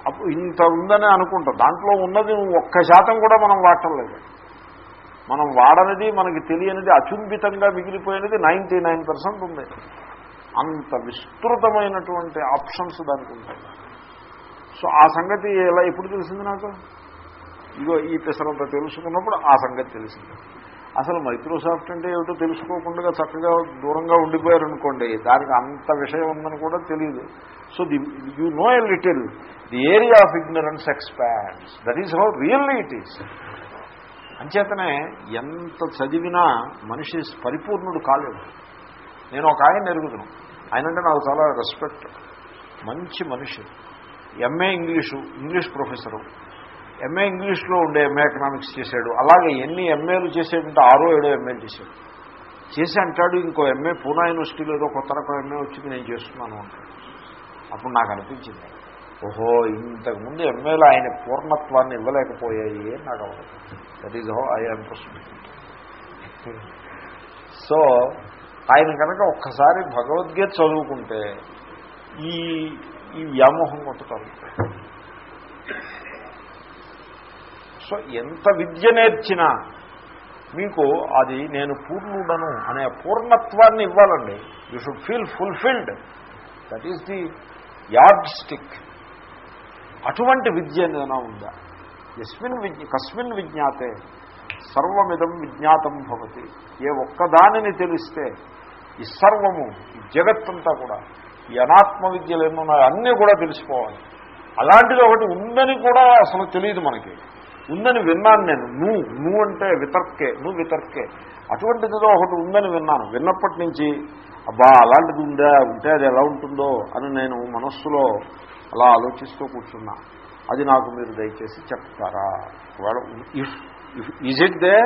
[SPEAKER 1] ఇంత ఉందని అనుకుంటాం. దాంట్లో ఉన్నది ఒక్క శాతం కూడా మనం వాడటం లేదు. మనం వాడనిది మనకి తెలియనిది అచుంబితంగా మిగిలిపోయినది నైంటీ ఉంది. అంత విస్తృతమైనటువంటి ఆప్షన్స్ దానికి ఉంటాయి. సో ఆ సంగతి ఎలా ఎప్పుడు తెలిసింది నాకు? ఇగో ఈ పెసరంత తెలుసుకున్నప్పుడు ఆ సంగతి తెలిసింది. అసలు మైక్రోసాఫ్ట్ అంటే ఏమిటో తెలుసుకోకుండా చక్కగా దూరంగా ఉండిపోయారనుకోండి దానికి అంత విషయం ఉందని కూడా తెలియదు so the you know a little the area of ignorance expands that is how really it is అంచేతనే ఎంత చదివినా మనిషి పరిపూర్ణుడు కాలేడు. నేను ఒక ఆయన ఎరుగుతున్నాను ఆయన అంటే నాకు చాలా రెస్పెక్ట్ మంచి మనిషి. MA English English professor MA ఇంగ్లీష్లో ఉండే ఎంఏ ఎకనామిక్స్ చేశాడు. అలాగే ఎన్ని ఎంఏలు చేసేటంటే ఆరో ఏడో ఎంఏలు చేశాడు. చేసి అంటాడు ఇంకో ఎంఏ పూనా యూనివర్సిటీలో ఏదో కొత్త రకం ఎంఏ వచ్చింది నేను చేస్తున్నాను అంటాడు. అప్పుడు నాకు అనిపించింది ఓహో ఇంతకుముందు ఎంఏలు ఆయన పూర్ణత్వాన్ని ఇవ్వలేకపోయాయి అని నాకు అవసరం that is how I so ఆయన కనుక ఒక్కసారి భగవద్గీత చదువుకుంటే ఈ ఈ వ్యామోహం కొట్టుతారు సో ఎంత విద్య నేర్చినా మీకు అది నేను పూర్ణుడను అనే పూర్ణత్వాన్ని ఇవ్వాలండి. You should feel fulfilled that is the yardstick అటువంటి విద్య ఏదైనా ఉందా? ఎస్మిన్ విజ్ఞ కస్మిన్ విజ్ఞాతే సర్వమిదం విజ్ఞాతం భవతి. ఏ ఒక్కదానిని తెలిస్తే ఈ సర్వము ఈ జగత్తంతా కూడా ఈ అనాత్మ విద్యలు ఎన్నున్నాయో అన్నీ కూడా తెలిసిపోవాలి. అలాంటిది ఒకటి ఉందని కూడా అసలు తెలియదు మనకి. ఉందని విన్నాను నేను. నువ్వు నువ్వు అంటే వితర్కే నువ్వు వితర్కే. అటువంటిదిలో ఒకటి ఉందని విన్నాను. విన్నప్పటి నుంచి అబ్బా అలాంటిది ఉందా ఉంటే అది ఎలా ఉంటుందో అని నేను మనస్సులో అలా ఆలోచిస్తూ కూర్చున్నా. అది నాకు మీరు దయచేసి చెప్తారా? ఒకవేళ if if is it they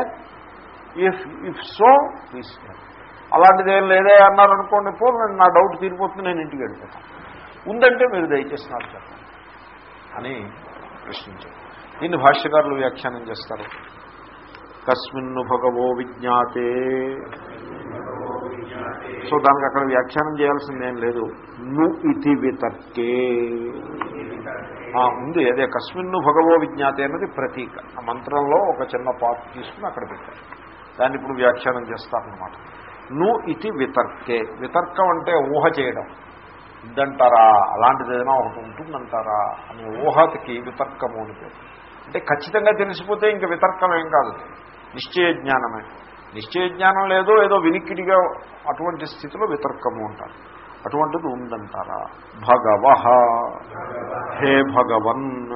[SPEAKER 1] if if so please అలాంటిది ఏం లేదే అన్నారనుకోండి పో నేను నా డౌట్ తీరిపోతుంది నేను ఇంటికి వెళ్ళిపోతాను. ఉందంటే మీరు దయచేసి నాకు చెప్పండి. అని ప్రశ్నించారు. దీన్ని భాష్యకారులు వ్యాఖ్యానం చేస్తారు. కస్మిన్ను భగవో విజ్ఞాతే. సో దానికి అక్కడ వ్యాఖ్యానం చేయాల్సిందేం లేదు. ను ఇతి వితర్కే. ఉంది. అదే కస్మిన్ను భగవో విజ్ఞాతే అన్నది ప్రతీక. ఆ మంత్రంలో ఒక చిన్న పాత్ర తీసుకుని అక్కడ పెట్టారు. దాన్ని ఇప్పుడు వ్యాఖ్యానం చేస్తారనమాట ను ఇతి వితర్కే. వితర్కం అంటే ఊహ చేయడం. ఇదంటారా అలాంటిది ఏదైనా ఒకటి ఉంటుందంటారా? అనే ఊహకి వితర్కము అని పేరు. అంటే ఖచ్చితంగా తెలిసిపోతే ఇంక వితర్కం ఏం కాదు. నిశ్చయ జ్ఞానమే. నిశ్చయ జ్ఞానం లేదో ఏదో వినికిడిగా అటువంటి స్థితిలో వితర్కము అంటారు. అటువంటిది ఉందంటారా? భగవ హే భగవన్.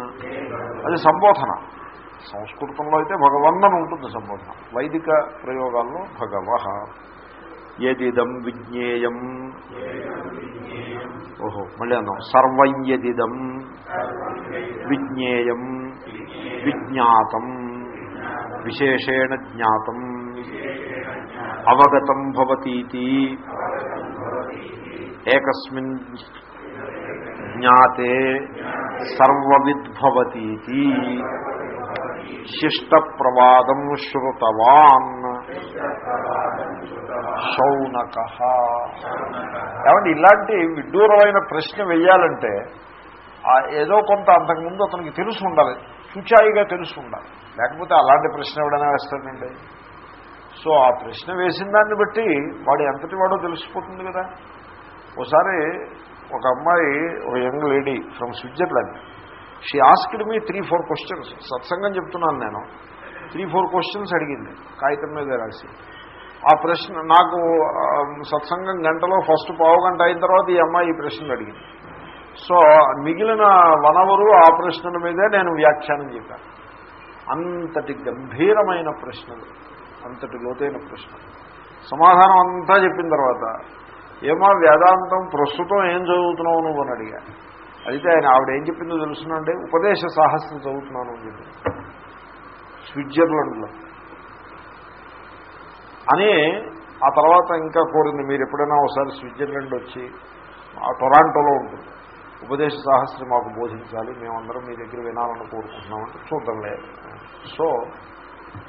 [SPEAKER 1] అది సంబోధన. సంస్కృతంలో అయితే భగవన్ అని ఉంటుంది సంబోధన. వైదిక ప్రయోగాల్లో భగవ యదిదం విజ్ఞేయం. ఓహో మళ్ళీ అన్నాం. సర్వం యదిదం విజ్ఞేయం. విజ్ఞాతం. విశేషేణ జ్ఞాతం. అవగతం భవతీతి. ఏకస్మిన్ జ్ఞాతే సర్వవిద్భవతీతి. శిష్టప్రవాదం శ్రుతవాన్. శౌనక. ఏమంటే ఇలాంటి విడ్డూరమైన ప్రశ్న వెయ్యాలంటే ఆ ఏదో కొంత అంతకుముందు అతనికి తెలుసు ఉండాలి. చూచాయిగా తెలుసు ఉండాలి. లేకపోతే అలాంటి ప్రశ్న ఎవడైనా వేస్తాడండి? సో ఆ ప్రశ్న వేసిన దాన్ని బట్టి వాడు ఎంతటి వాడో తెలిసిపోతుంది కదా. ఒకసారి ఒక అమ్మాయి ఒక young lady from Switzerland she asked me three four questions. సత్సంగం చెప్తున్నాను నేను. త్రీ ఫోర్ క్వశ్చన్స్ అడిగింది. కాగితం మీద రాసి. ఆ ప్రశ్న నాకు సత్సంగం గంటలో ఫస్ట్ పావు గంట అయిన తర్వాత ఈ అమ్మాయి ఈ ప్రశ్నలు అడిగింది. సో మిగిలిన వన్ అవరు ఆ ప్రశ్నల మీదే నేను వ్యాఖ్యానం చెప్పాను అంతటి గంభీరమైన ప్రశ్నలు అంతటి లోతైన ప్రశ్నలు. సమాధానం అంతా చెప్పిన తర్వాత ఏమా వేదాంతం ప్రస్తుతం ఏం చదువుతున్నావు నువ్వు అని అడిగా. అయితే ఆయన ఆవిడ ఏం చెప్పిందో తెలుసునండి? ఉపదేశ సాహసం చదువుతున్నాను అని చెప్పింది స్విట్జర్లాండ్లో. అని ఆ తర్వాత ఇంకా కోరింది. మీరు ఎప్పుడైనా ఒకసారి స్విట్జర్లాండ్ వచ్చి ఆ టొరాంటోలో ఉంటుంది. ఉపదేశ సాహస్రి మాకు బోధించాలి. మేమందరం మీ దగ్గర వినాలని కోరుకుంటున్నామంటే చూద్దాం లేదు సో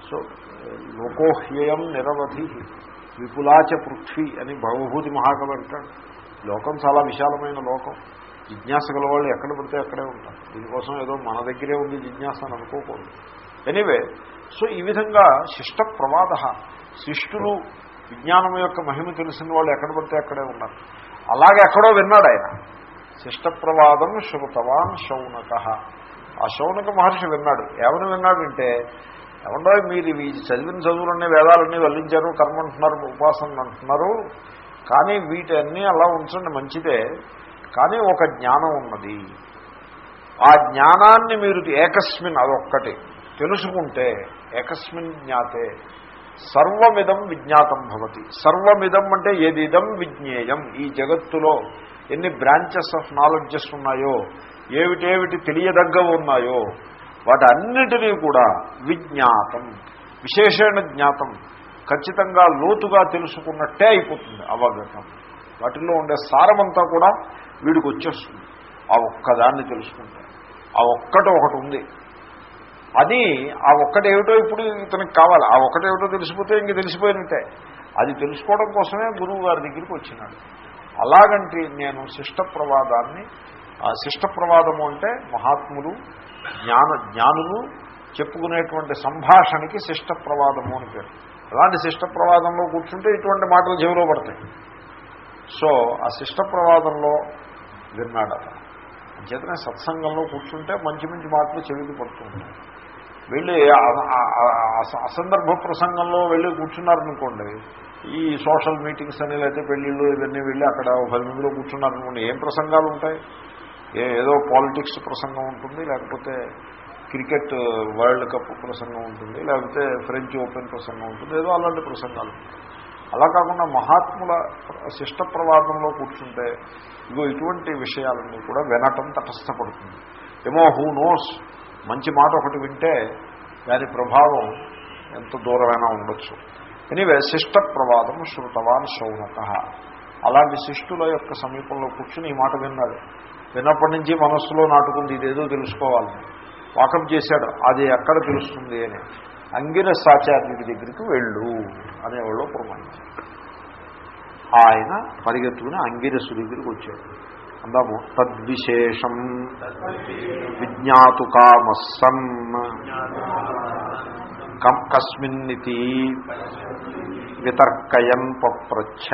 [SPEAKER 1] సో లోకోహ్యయం నిరవధి విపులాచ పృథ్వీ అని భవభూతి మహాకవి అంటాడు. లోకం చాలా విశాలమైన లోకం. జిజ్ఞాస గల వాళ్ళు ఎక్కడ పడితే అక్కడే ఉంటారు. దీనికోసం ఏదో మన దగ్గరే ఉంది జిజ్ఞాస అని అనుకోకూడదు. ఎనీవే సో ఈ విధంగా శిష్ట ప్రవాద శిష్టులు విజ్ఞానం యొక్క మహిమ తెలిసిన వాళ్ళు ఎక్కడ పడితే అక్కడే ఉన్నారు. అలాగే ఎక్కడో విన్నాడు ఆయన. శిష్టప్రవాదం శృతవాన్ శౌనక. ఆ శౌనక మహర్షి విన్నాడు. ఎవరు విన్నాడంటే ఏమన్నా మీరు ఈ చదివిన చదువులన్నీ వేదాలన్నీ వల్లించారు కర్మ అంటున్నారు ఉపాసన అంటున్నారు కానీ వీటన్నీ అలా ఉంచండి మంచిదే. కానీ ఒక జ్ఞానం ఉన్నది. ఆ జ్ఞానాన్ని మీరు ఏకస్మిన్ అదొక్కటి. తెలుసుకుంటే ఏకస్మిన్ జ్ఞాతే సర్వమిదం విజ్ఞాతం భవతి. సర్వమిదం అంటే ఏదిదం విజ్ఞేయం. ఈ జగత్తులో ఎన్ని బ్రాంచెస్ ఆఫ్ నాలెడ్జెస్ ఉన్నాయో ఏమిటేమిటి తెలియదగ్గవి ఉన్నాయో వాటన్నిటినీ కూడా విజ్ఞాతం. విశేషణ జ్ఞాతం. ఖచ్చితంగా లోతుగా తెలుసుకున్నట్టే అయిపోతుంది అవగతం. వాటిల్లో ఉండే సారమంతా కూడా వీడికి వచ్చేస్తుంది ఆ ఒక్కదాన్ని తెలుసుకుంటే. ఆ ఒక్కటి ఒకటి ఉంది. అది ఆ ఒక్కటేమిటో ఇప్పుడు ఇతనికి కావాలి. ఆ ఒక్కటేమిటో తెలిసిపోతే ఇంక తెలిసిపోయినట్టే. అది తెలుసుకోవడం కోసమే గురువు గారి దగ్గరికి వచ్చినాడు. అలాగంటే నేను శిష్ట ప్రవాదాన్ని ఆ శిష్ట ప్రవాదము అంటే మహాత్ములు జ్ఞాన జ్ఞానులు చెప్పుకునేటువంటి సంభాషణకి శిష్ట ప్రవాదము అని పేరు. అలాంటి శిష్ట ప్రవాదంలో కూర్చుంటే ఇటువంటి మాటలు చెవిలో పడతాయి. సో ఆ శిష్ట ప్రవాదంలో విన్నాడు అతను చేతనే సత్సంగంలో కూర్చుంటే మంచి మంచి మాటలు చెవికి పడుతుంటాయి వెళ్ళి అసందర్భ ప్రసంగంలో వెళ్ళి కూర్చున్నారనుకోండి ఈ సోషల్ మీటింగ్స్ అని లేకపోతే పెళ్ళిళ్ళు ఇవన్నీ వెళ్ళి అక్కడ పది మందిలో కూర్చున్నారనుకోండి ఏం ప్రసంగాలు ఉంటాయి? ఏ ఏదో పాలిటిక్స్ ప్రసంగం ఉంటుంది లేకపోతే క్రికెట్ వరల్డ్ కప్ ప్రసంగం ఉంటుంది లేకపోతే ఫ్రెంచ్ ఓపెన్ ప్రసంగం ఉంటుంది ఏదో అలాంటి ప్రసంగాలు. అలా కాకుండా మహాత్ముల శిష్ట ప్రవాదంలో కూర్చుంటే ఇగో ఇటువంటి విషయాలన్నీ కూడా వినటం తటస్థపడుతుంది. ఏమో హూ నోస్ మంచి మాట ఒకటి వింటే దాని ప్రభావం ఎంత దూరమైనా ఉండొచ్చు. ఎనివే శిష్ట ప్రవాదం శృతవాన్ శౌనక. అలాంటి శిష్టుల యొక్క సమీపంలో కూర్చుని ఈ మాట విన్నాడు విన్నప్పటి నుంచి మనస్సులో నాటుకుంది ఇదేదో తెలుసుకోవాలి. వాకప్ చేశాడు అది ఎక్కడ తెలుస్తుంది అని. అంగిరసాచార్యుడి దగ్గరికి వెళ్ళు అనేవాళ్ళు ప్రమాణించారు. ఆయన పరిగెత్తుకుని అంగిరసు దగ్గరికి వచ్చాడు. అందాము తద్విశేషం. విజ్ఞాతు కామస్సం కస్మిన్నితి వితర్కయన్ పప్రచ్ఛ.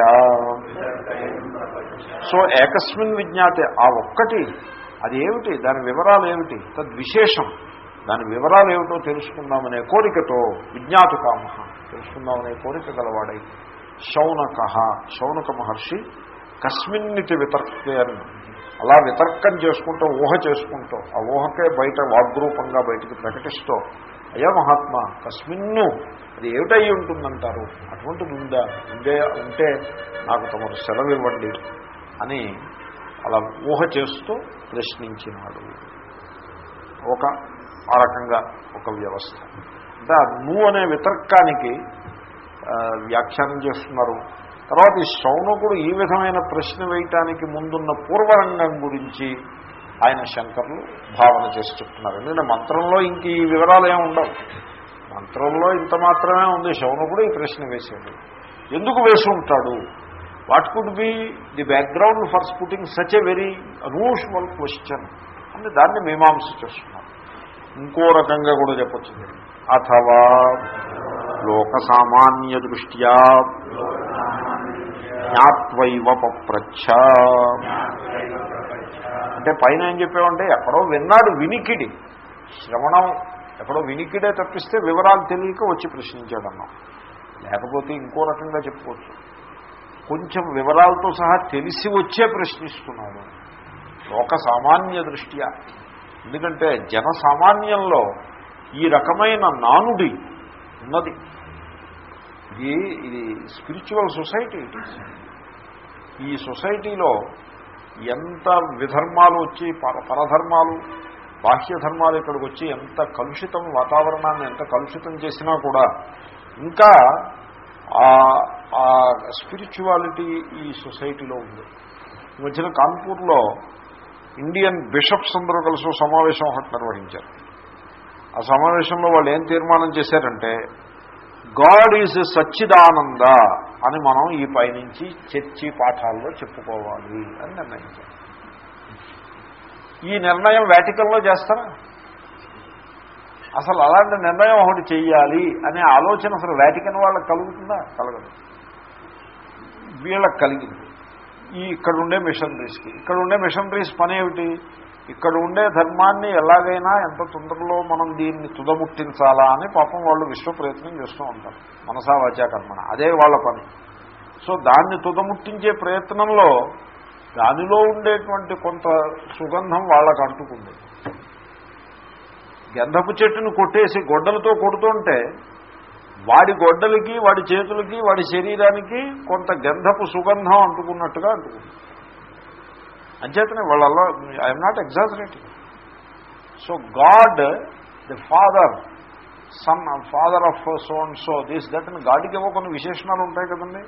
[SPEAKER 1] సో ఏకస్మిన్ విజ్ఞాతే ఆ ఒక్కటి అది ఏమిటి? దాని వివరాలు ఏమిటి? తద్విశేషం. దాని వివరాలు ఏమిటో తెలుసుకుందామనే కోరికతో విజ్ఞాతు కామ తెలుసుకుందామనే కోరిక గలవాడై. శౌనక శౌనక మహర్షి కస్మిన్నిటి వితర్కయన్ అలా వితర్కం చేసుకుంటూ ఊహ చేసుకుంటూ ఆ ఊహకే బయట వాగ్రూపంగా బయటికి ప్రకటిస్తూ అయ్యా మహాత్మ కస్మిన్ను అది ఏమిటై ఉంటుందంటారు? అటువంటిది ఉందా? ఉందే ఉంటే నాకు తమరు సెలవు ఇవ్వండి అని అలా ఊహ చేస్తూ ప్రశ్నించినాడు. ఒక ఆ రకంగా ఒక వ్యవస్థ. అంటే ఆ నువ్వు అనే వితర్కానికి వ్యాఖ్యానం చేస్తున్నారు. తర్వాత ఈ శౌనకుడు ఈ విధమైన ప్రశ్న వేయటానికి ముందున్న పూర్వరంగం గురించి ఆయన శంకర్లు భావన చేసి చెప్తున్నారు. ఎందుకంటే మంత్రంలో ఇంక ఈ వివరాలు ఏమి ఉండవు. మంత్రంలో ఇంత మాత్రమే ఉంది. శౌనకుడు ఈ ప్రశ్న వేసాడు ఎందుకు వేసి ఉంటాడు? What could be the background for spouting such a very unusual question అని దాన్ని మీమాంస చేస్తున్నారు. ఇంకో రకంగా కూడా చెప్పచ్చు. అథవా లోక సామాన్య దృష్ట్యా జ్ఞాత్వైవ ప్రచ్ఛ అంటే పైన ఏం చెప్పామంటే ఎక్కడో విన్నాడు వినికిడి. శ్రవణం ఎక్కడో వినికిడే తప్పిస్తే వివరాలు తెలియక వచ్చి ప్రశ్నించాడు అన్నాం లేకపోతే ఇంకో రకంగా చెప్పుకోవచ్చు. కొంచెం వివరాలతో సహా తెలిసి వచ్చే ప్రశ్నిస్తున్నాడు. లోక సామాన్య దృష్ట్యా. ఎందుకంటే జన సామాన్యంలో ఈ రకమైన నానుడి ఉన్నది. ఇది ఇది స్పిరిచువల్ సొసైటీ ఇట్ ఈస్ ఈ సొసైటీలో ఎంత విధర్మాలు వచ్చి పరధర్మాలు బాహ్య ధర్మాలు ఇక్కడికి వచ్చి ఎంత కలుషితం వాతావరణాన్ని ఎంత కలుషితం చేసినా కూడా ఇంకా ఆ- స్పిరిచువాలిటీ ఈ సొసైటీలో ఉంది. ఈ మధ్యన కాన్పూర్లో ఇండియన్ బిషప్స్ అందరూ కలిసి సమావేశం ఒకటి నిర్వహించారు. ఆ సమావేశంలో వాళ్ళు ఏం తీర్మానం చేశారంటే గాడ్ ఈజ్ సచ్చిదానంద అని మనం ఈ పైనుంచి చర్చి పాఠాల్లో చెప్పుకోవాలి అని నిర్ణయించారు ఈ నిర్ణయం వేటికల్లో చేస్తారా? అసలు అలాంటి నిర్ణయం ఒకటి చేయాలి అనే ఆలోచన అసలు వేటికన్ వాళ్ళకి కలుగుతుందా? కలగదు. వీళ్ళకి కలిగింది. ఈ ఇక్కడ ఉండే మిషనరీస్కి ఇక్కడ ఉండే మిషనరీస్ పని ఏమిటి? ఇక్కడ ఉండే ధర్మాన్ని ఎలాగైనా ఎంత తొందరలో మనం దీన్ని తుదముట్టించాలా అని పాపం వాళ్ళు విశ్వ ప్రయత్నం చేస్తూ ఉంటారు. మనసా వాచా కర్మణ. అదే వాళ్ళ పని. సో దాన్ని తుదముట్టించే ప్రయత్నంలో దానిలో ఉండేటువంటి కొంత సుగంధం వాళ్ళకు అంటుకుంది. గంధపు చెట్టును కొట్టేసి గొడ్డలతో కొడుతుంటే వాడి గొడ్డలకి వాడి చేతులకి వాడి శరీరానికి కొంత గంధపు సుగంధం అంటుకున్నట్టుగా అంటుకుంది. అంచేతనే వాళ్ళలో I'm not exaggerating so God the father son father of so and so this that అని గాడికి ఏవో కొన్ని విశేషణాలు ఉంటాయి కదండి.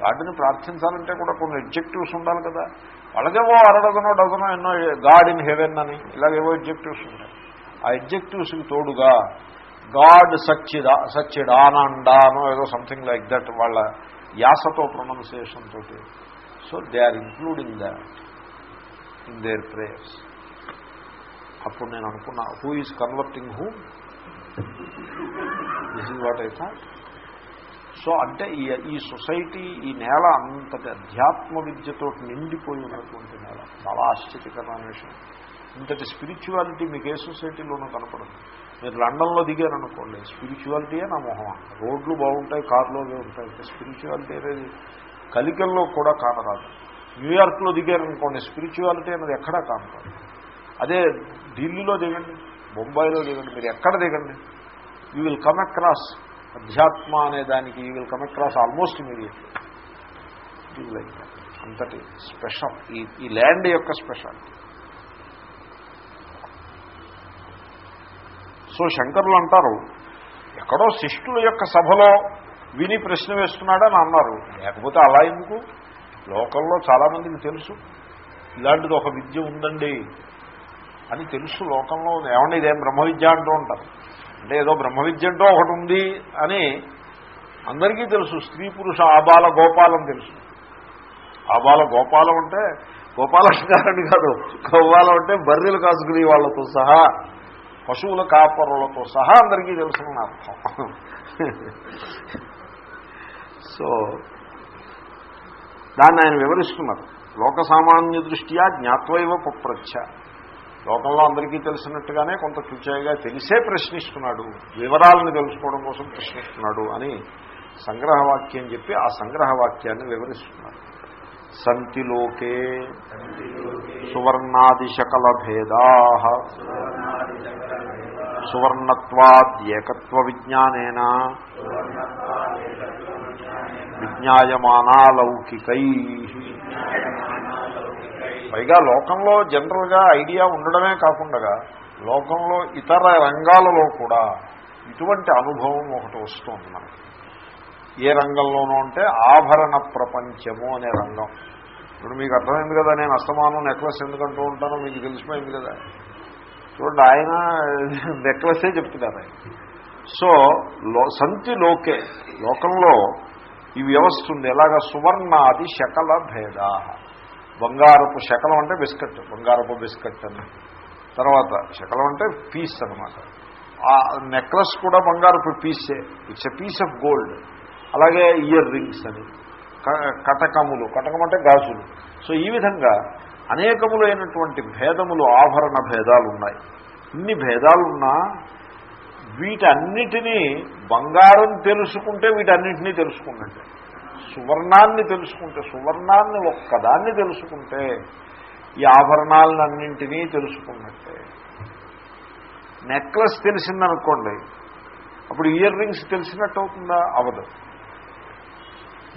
[SPEAKER 1] గాడ్ని ప్రార్థించాలంటే కూడా కొన్ని ఎగ్జెక్టివ్స్ ఉండాలి కదా. వాళ్ళకేవో అరడగనో డజనో ఎన్నో గాడ్ ఇన్ హెవెన్ అని ఇలాగేవో ఎగ్జెక్టివ్స్ ఉంటాయి. ఆ ఎగ్జెక్టివ్స్కి తోడుగా గాడ్ సచ్చిదా సచ్చిడానండానో ఏదో సంథింగ్ లైక్ దట్ వాళ్ళ యాసతో ప్రొనౌన్సియేషన్ తోటి. So they are including that in their prayers అప్పుడు నేను అనుకున్నా who is converting who this is what I thought so అంటే ఈ ఈ సొసైటీ ఈ నేల అంతటి అధ్యాత్మ విద్యతో నిండిపోయి ఉన్నటువంటి నేల. చాలా ఆశ్చర్యకరమైన విషయం. ఇంతటి స్పిరిచువాలిటీ మీకు ఏ సొసైటీలోనూ కనపడదు. మీరు లండన్లో దిగారనుకోండి స్పిరిచువాలిటీయే నా మొహం. రోడ్లు బాగుంటాయి కార్లు అవి ఉంటాయి. స్పిరిచువాలిటీ అనేది కలికల్లో కూడా కానరాదు. న్యూయార్క్లో దిగారనుకోండి స్పిరిచువాలిటీ అనేది ఎక్కడా కాదు. అదే ఢిల్లీలో దిగండి బొంబాయిలో దిగండి మీరు ఎక్కడ దిగండి? యూ విల్ కమ్ అక్రాస్ అధ్యాత్మ అనే దానికి you will come across almost immediate like అంతటి స్పెషల్ ఈ ఈ ల్యాండ్ యొక్క స్పెషల్ సో శంకరులు అంటారు ఎక్కడో శిష్టుల యొక్క సభలో విని ప్రశ్న వేస్తున్నాడని అన్నారు. లేకపోతే అలా ఎందుకు? లోకంలో చాలామందికి తెలుసు. ఇలాంటిది ఒక విద్య ఉందండి అని తెలుసు లోకంలో. ఏమండి ఇదేం బ్రహ్మ విద్య అంటూ ఉంటారు? అంటే ఏదో బ్రహ్మ విద్య అంటూ ఒకటి ఉంది అని అందరికీ తెలుసు. స్త్రీ పురుష ఆబాల గోపాలం తెలుసు. ఆబాల గోపాలం అంటే గోపాలంగారని కాదు. గోపాలం అంటే బర్రెలు కాసుకునే వాళ్ళతో సహా పశువుల కాపరులతో సహా అందరికీ తెలుసుకున్న అర్థం. సో దాన్ని ఆయన వివరిస్తున్నారు. లోక సామాన్య దృష్ట్యా జ్ఞాత్వైవ పుప్రచ్ఛ లోకంలో అందరికీ తెలిసినట్టుగానే కొంత చుచాయిగా తెలిసే ప్రశ్నిస్తున్నాడు. వివరాలను తెలుసుకోవడం కోసం ప్రశ్నిస్తున్నాడు అని సంగ్రహవాక్యం చెప్పి ఆ సంగ్రహవాక్యాన్ని వివరిస్తున్నారు. సంతి లోకే సువర్ణాదిశకల భేదా సువర్ణత్వాద్యేకత్వ విజ్ఞానేన విజ్ఞాయమానాలౌకికై. పైగా లోకంలో జనరల్గా ఐడియా ఉండడమే కాకుండా లోకంలో ఇతర రంగాలలో కూడా ఇటువంటి అనుభవం ఒకటి వస్తుంది మనకి. ఏ రంగంలోనూ అంటే ఆభరణ ప్రపంచము అనే రంగం. ఇప్పుడు మీకు అర్థమైంది కదా నేను అస్తమానం నెక్లెస్ ఎందుకంటూ ఉంటానో మీకు తెలిసిపోయింది కదా. చూడండి ఆయన నెక్లెసే చెప్తున్నారు ఆయన. సో లో సంతి లోకే లోకంలో ఈ వ్యవస్థ ఉంది. ఎలాగా? సువర్ణాది శకల భేదా. బంగారపు శకలం అంటే బిస్కెట్. బంగారపు బిస్కెట్ అని. తర్వాత శకలం అంటే పీస్ అనమాట ఆ నెక్లెస్ కూడా బంగారపు పీసే. It's a piece of gold అలాగే ఇయర్ రింగ్స్ అని. కటకములు. కటకం అంటే గాజులు. సో ఈ విధంగా అనేకములైనటువంటి భేదములు ఆభరణ భేదాలు ఉన్నాయి. ఇన్ని భేదాలున్నా వీటన్నిటినీ బంగారం తెలుసుకుంటే వీటన్నిటినీ తెలుసుకున్నట్టు. సువర్ణాన్ని తెలుసుకుంటే సువర్ణాన్ని ఒక్కదాన్ని తెలుసుకుంటే ఈ ఆభరణాలన్నింటినీ తెలుసుకున్నట్టే. నెక్లెస్ తెలిసిందనుకోండి అప్పుడు ఇయర్ రింగ్స్ తెలిసినట్టు అవుతుందా అవదు.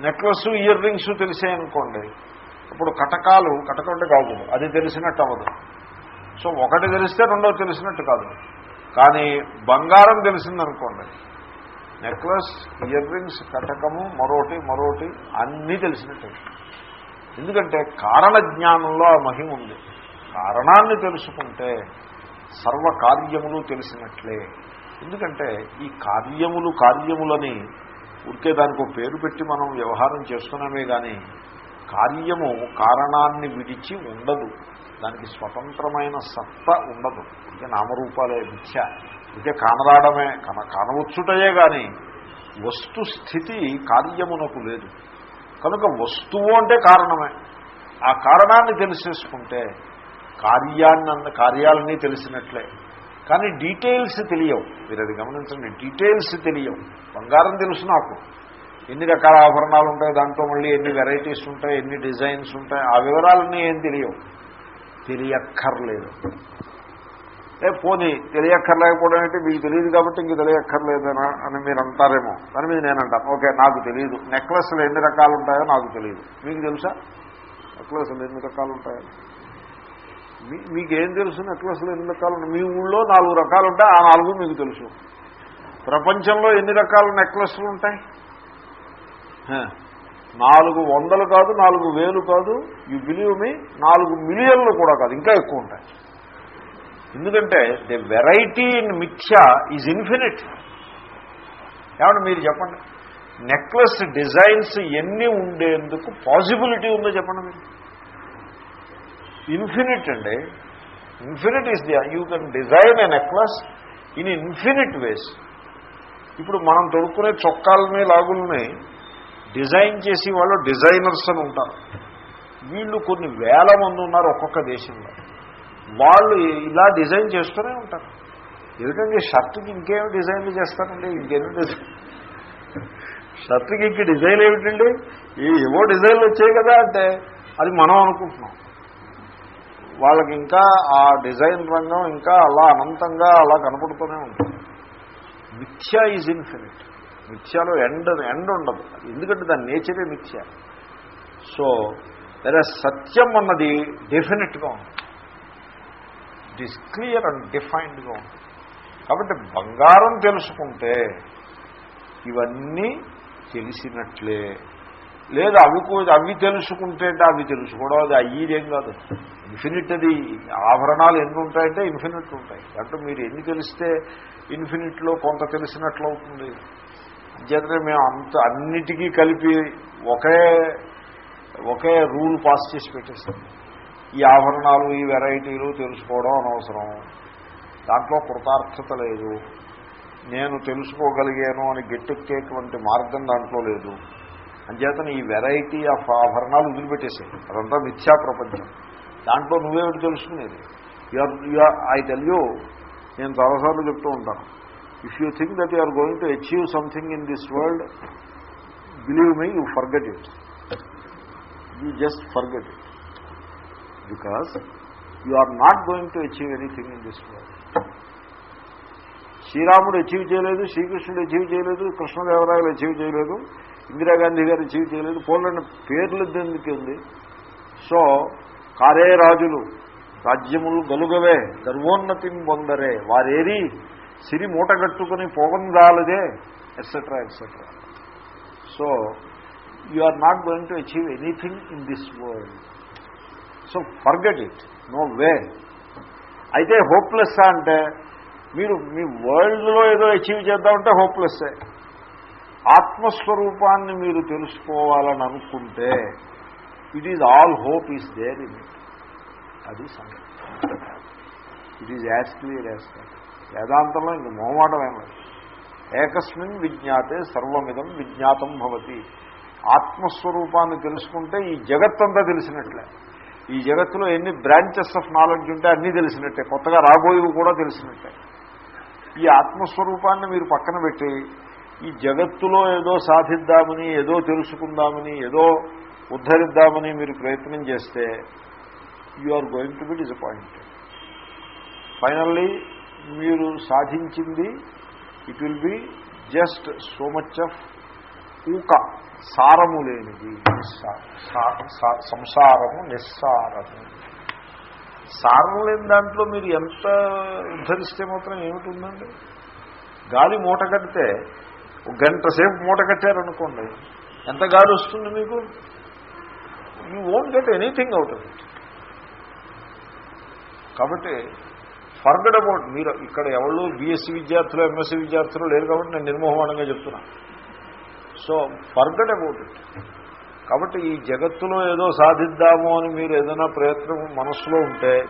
[SPEAKER 1] నెక్లెస్ ఇయర్ రింగ్స్ తెలిసాయనుకోండి ఇప్పుడు కటకాలు కటకంటే కాదు అది తెలిసినట్టు అవ్వదు సో ఒకటి తెలిస్తే రెండో తెలిసినట్టు కాదు. కానీ బంగారం తెలిసిందనుకోండి. నెక్లెస్ ఇయర్ రింగ్స్ కటకము మరోటి మరోటి అన్నీ తెలిసినట్టు. ఎందుకంటే కారణ జ్ఞానంలో ఆ మహిమ ఉంది. కారణాన్ని తెలుసుకుంటే సర్వ కార్యములు తెలిసినట్లే. ఎందుకంటే ఈ కార్యములు కార్యములని ఉడికే దానికి పేరు పెట్టి మనం వ్యవహారం చేస్తున్నామే కానీ కార్యము కారణాన్ని విడిచి ఉండదు. దానికి స్వతంత్రమైన సత్త ఉండదు. ఇక నామరూపాలే మిథ్య. ఇక కానరాడమే. కన కానవచ్చుటయే కానీ వస్తుస్థితి కార్యమునకు లేదు. కనుక వస్తువు అంటే కారణమే. ఆ కారణాన్ని తెలిసేసుకుంటే కార్యాన్ని అన్న కార్యాలన్నీ తెలిసినట్లే. కానీ డీటెయిల్స్ తెలియవు. మీరు అది గమనించండి. డీటెయిల్స్ తెలియవు. బంగారం తెలుసు నాకు. ఎన్ని రకాల ఆభరణాలు ఉంటాయి దాంట్లో మళ్ళీ ఎన్ని వెరైటీస్ ఉంటాయి ఎన్ని డిజైన్స్ ఉంటాయి ఆ వివరాలన్నీ ఏం తెలియవు. తెలియక్కర్లేదు. ఏ పోనీ తెలియక్కర్లేకపోవడం అంటే మీకు తెలియదు కాబట్టి ఇంక తెలియక్కర్లేదనా అని మీరు అంటారేమో. దాని మీద నేనంటాను ఓకే నాకు తెలియదు. నెక్లెస్లు ఎన్ని రకాలు ఉంటాయో నాకు తెలియదు. మీకు తెలుసా? నెక్లెస్లు ఎన్ని రకాలు ఉంటాయో మీ మీకేం తెలుసు నెక్లెస్లు ఎన్ని రకాలు ఉన్నాయి మీ ఊళ్ళో నాలుగు రకాలు ఉంటాయి ఆ నాలుగు మీకు తెలుసు. ప్రపంచంలో ఎన్ని రకాల నెక్లెస్లు ఉంటాయి నాలుగు వందలు కాదు నాలుగు వేలు కాదు యూ బిలీవ్ మీ నాలుగు మిలియన్లు కూడా కాదు ఇంకా ఎక్కువ ఉంటాయి. ఎందుకంటే ది వెరైటీ ఇన్ మిథ్య ఈజ్ ఇన్ఫినిట్ ఏమంటే మీరు చెప్పండి? నెక్లెస్ డిజైన్స్ ఎన్ని ఉండేందుకు పాసిబిలిటీ ఉందో చెప్పండి మీరు. ఇన్ఫినిట్ అండి. Infinite is the you can design a necklace in infinite ways ఇప్పుడు మనం తొడుక్కునే చొక్కాలని లాగుల్ని డిజైన్ చేసి వాళ్ళు డిజైనర్స్ అని ఉంటారు. వీళ్ళు కొన్ని వేల మంది ఉన్నారు ఒక్కొక్క దేశంలో. వాళ్ళు ఇలా డిజైన్ చేస్తూనే ఉంటారు. ఎందుకంటే షర్ట్కి ఇంకేం డిజైన్లు చేస్తారండి? ఇంకేమి డిజైన్? షర్ట్కి ఇంక డిజైన్ ఏమిటండి? ఏవో డిజైన్లు వచ్చాయి కదా అంటే అది మనం అనుకుంటున్నాం. వాళ్ళకి ఇంకా ఆ డిజైన్ రంగం ఇంకా అలా అనంతంగా అలా కనపడుతూనే ఉంటుంది. మిథ్య ఈజ్ ఇన్ఫినిట్. మిథ్యాలో ఎండ్ ఎండ్ ఉండదు. ఎందుకంటే దాని నేచరే మిథ్య. సో వేరే సత్యం అన్నది డెఫినెట్గా ఉంటుంది. ఇట్ ఈస్ క్లియర్ అండ్ డిఫైన్డ్గా ఉంటుంది. కాబట్టి బంగారం తెలుసుకుంటే ఇవన్నీ తెలిసినట్లే. లేదు అవి అవి తెలుసుకుంటే అంటే అవి తెలుసుకోవడం అది అయ్యేదేం కాదు. ఇన్ఫినిట్ అది ఆభరణాలు ఎన్ని ఉంటాయంటే ఇన్ఫినిట్ ఉంటాయి. అంటే మీరు ఎన్ని తెలిస్తే ఇన్ఫినిట్లో కొంత తెలిసినట్లు అవుతుంది. అంచేతనే మేము అంత అన్నిటికీ కలిపి ఒకే ఒకే రూల్ పాస్ చేసి పెట్టేస్తాం ఈ ఆభరణాలు ఈ వెరైటీలు తెలుసుకోవడం అనవసరం. దాంట్లో కృతార్థత లేదు. నేను తెలుసుకోగలిగాను అని గట్టెక్కేటువంటి మార్గం దాంట్లో లేదు. అంచేతను ఈ వెరైటీ ఆఫ్ ఆభరణాలు వదిలిపెట్టేసాయి అదంతా మిథ్యా ప్రపంచం. దాంట్లో నువ్వేమిటి తెలుసుకునేది? You are I tell you నేను చాలాసార్లు చెప్తూ ఉంటాను. If you think that you are going to achieve something in this world believe me you forget it you just forget it because you are not going to achieve anything in this world శ్రీరాముడు achieve చేయలేదు శ్రీకృష్ణుడు achieve చేయలేదు కృష్ణదేవరాయలు achieve చేయలేదు ఇందిరాగాంధీ గారు achieve చేయలేదు పోలండి పేర్లు ఎందుకు ఉంది? సో కారే రాజులు రాజ్యములు గలుగవే గర్వోన్నతిం పొందరే వారేరి సిరి మూటగట్టుకుని పోగందాలదే etcetera etcetera so you are not going to achieve anything in this world so forget it no way అయితే హోప్లెస్ అంటే మీరు మీ వరల్డ్లో ఏదో అచీవ్ చేద్దామంటే హోప్లెస్సే ఆత్మస్వరూపాన్ని మీరు తెలుసుకోవాలని అనుకుంటే it is all hope is there in it అది సంగతి. It is as clear as వేదాంతంలో ఇంక మోమాటం లేదు. ఏకస్మిన్ విజ్ఞాతే సర్వమిదం విజ్ఞాతం భవతి. ఆత్మస్వరూపాన్ని తెలుసుకుంటే ఈ జగత్తంతా తెలిసినట్లే. ఈ జగత్తులో ఎన్ని బ్రాంచెస్ ఆఫ్ నాలెడ్జ్ ఉంటే అన్నీ తెలిసినట్టే. కొత్తగా రాబోయేవి కూడా తెలిసినట్టే. ఈ ఆత్మస్వరూపాన్ని మీరు పక్కన పెట్టి ఈ జగత్తులో ఏదో సాధిద్దామని ఏదో తెలుసుకుందామని ఏదో ఉద్ధరిద్దామని మీరు ప్రయత్నం చేస్తే you are going to be disappointed finally మీరు సాధించింది it will be just so much of ఊక సారము లేనిది. సా- సంసారము నిస్సారము. సారం లేని దాంట్లో మీరు ఎంత ఉద్ధరిస్తే మాత్రం ఏమిటి గాలి మూట కడితే ఒక గంట సేపు మూట కట్టారనుకోండి ఎంత గాలి వస్తుంది మీకు? You won't get anything out of it కాబట్టి ఫర్గడ్ అబౌట్ మీరు ఇక్కడ ఎవరు బీఎస్సీ విద్యార్థులు ఎంఎస్సీ విద్యార్థులు లేరు కాబట్టి నేను నిర్మోహమానంగా చెప్తున్నా. So forget about it. కాబట్టి ఈ జగత్తులో ఏదో సాధిద్దాము అని మీరు ఏదైనా ప్రయత్నం మనస్సులో ఉంటే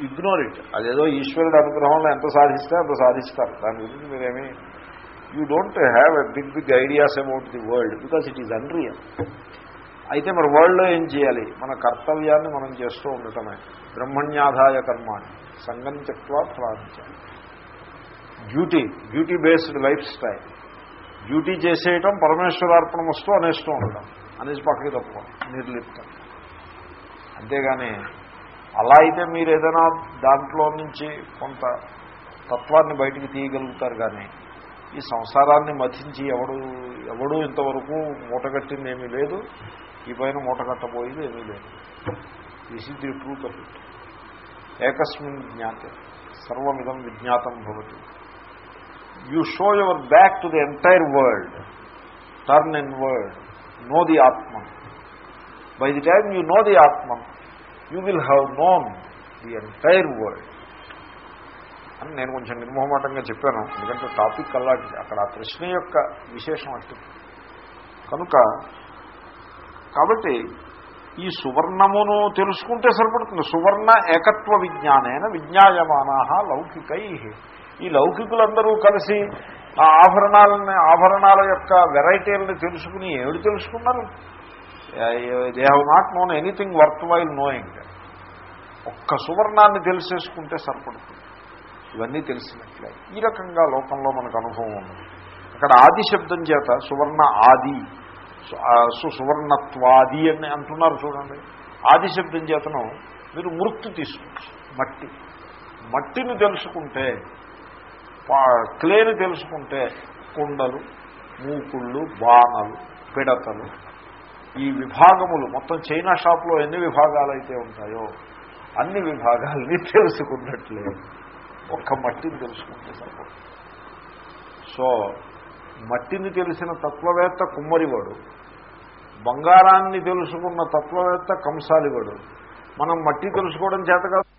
[SPEAKER 1] ఇగ్నోర్ ఇట్. అదేదో ఈశ్వరుడు అనుగ్రహంలో ఎంత సాధిస్తే అంత సాధిస్తారు. దాని గురించి మీరేమీ you don't have a big big ideas about the world because it is unreal. అయితే మరి వరల్డ్లో ఏం చేయాలి? మన కర్తవ్యాన్ని మనం చేస్తూ ఉండటమే. బ్రహ్మణ్యాధాయ కర్మాన్ని సంగం చెప్వా ఫలాంచ duty duty based lifestyle. Duty చేసేయటం పరమేశ్వరార్పణం వస్తూ అనేస్తూ ఉండటం. అనేసి పక్కకి తప్ప నిర్లిప్తం. అంతేగాని అలా అయితే మీరు ఏదైనా దాంట్లో నుంచి కొంత తత్వాన్ని బయటికి తీయగలుగుతారు కానీ ఈ సంసారాన్ని మథించి ఎవడు ఎవడు ఇంతవరకు మూటగట్టింది ఏమీ లేదు ఈ పైన మూటగట్టబోయేది ఏమీ లేదు. This is the truth of it ఏకస్మిన్ జ్ఞాతే సర్వమిదం విజ్ఞాతం భవతి. You show your back to the entire world turn in world know the atma by the time you know the atma you will have known the entire world అని నేను కొంచెం నిర్మోహమాటంగా చెప్పాను. ఎందుకంటే topic అలాంటిది. అక్కడ ఆ ప్రశ్న యొక్క విశేషం అట్టు. కనుక కాబట్టి ఈ సువర్ణమును తెలుసుకుంటే సరిపడుతుంది. సువర్ణ ఏకత్వ విజ్ఞానైన విజ్ఞాయమానా లౌకికై. ఈ లౌకికులందరూ కలిసి ఆ ఆభరణాలని ఆభరణాల యొక్క వెరైటీలని తెలుసుకుని ఏమిటి తెలుసుకున్నారు? They have not known anything worthwhile knowing ఒక్క సువర్ణాన్ని తెలిసేసుకుంటే సరిపడుతుంది. ఇవన్నీ తెలిసినట్లే. ఈ రకంగా లోకంలో మనకు అనుభవం ఉంది అక్కడ ఆది శబ్దం చేత సువర్ణ ఆది సు సువర్ణత్వాది అని అంటున్నారు చూడండి. ఆదిశబ్దం చేతను మీరు మృత్తు తీసుకోవచ్చు. మట్టి. మట్టిని తెలుసుకుంటే క్లేని తెలుసుకుంటే కుండలు మూకుళ్ళు బాణలు పిడతలు ఈ విభాగములు మొత్తం చైనా షాప్లో ఎన్ని విభాగాలు అయితే ఉంటాయో అన్ని విభాగాల్ని తెలుసుకున్నట్లే. ఒక్క మట్టిని తెలుసుకుంటే సరిపడు సో మట్టిని తెలిసిన తత్వవేత్త కుమ్మరివాడు. బంగారాన్ని తెలుసుకున్న తత్వవేత్త కంసాలివాడు. మనం మట్టి తెలుసుకోవడం చేత కాదు.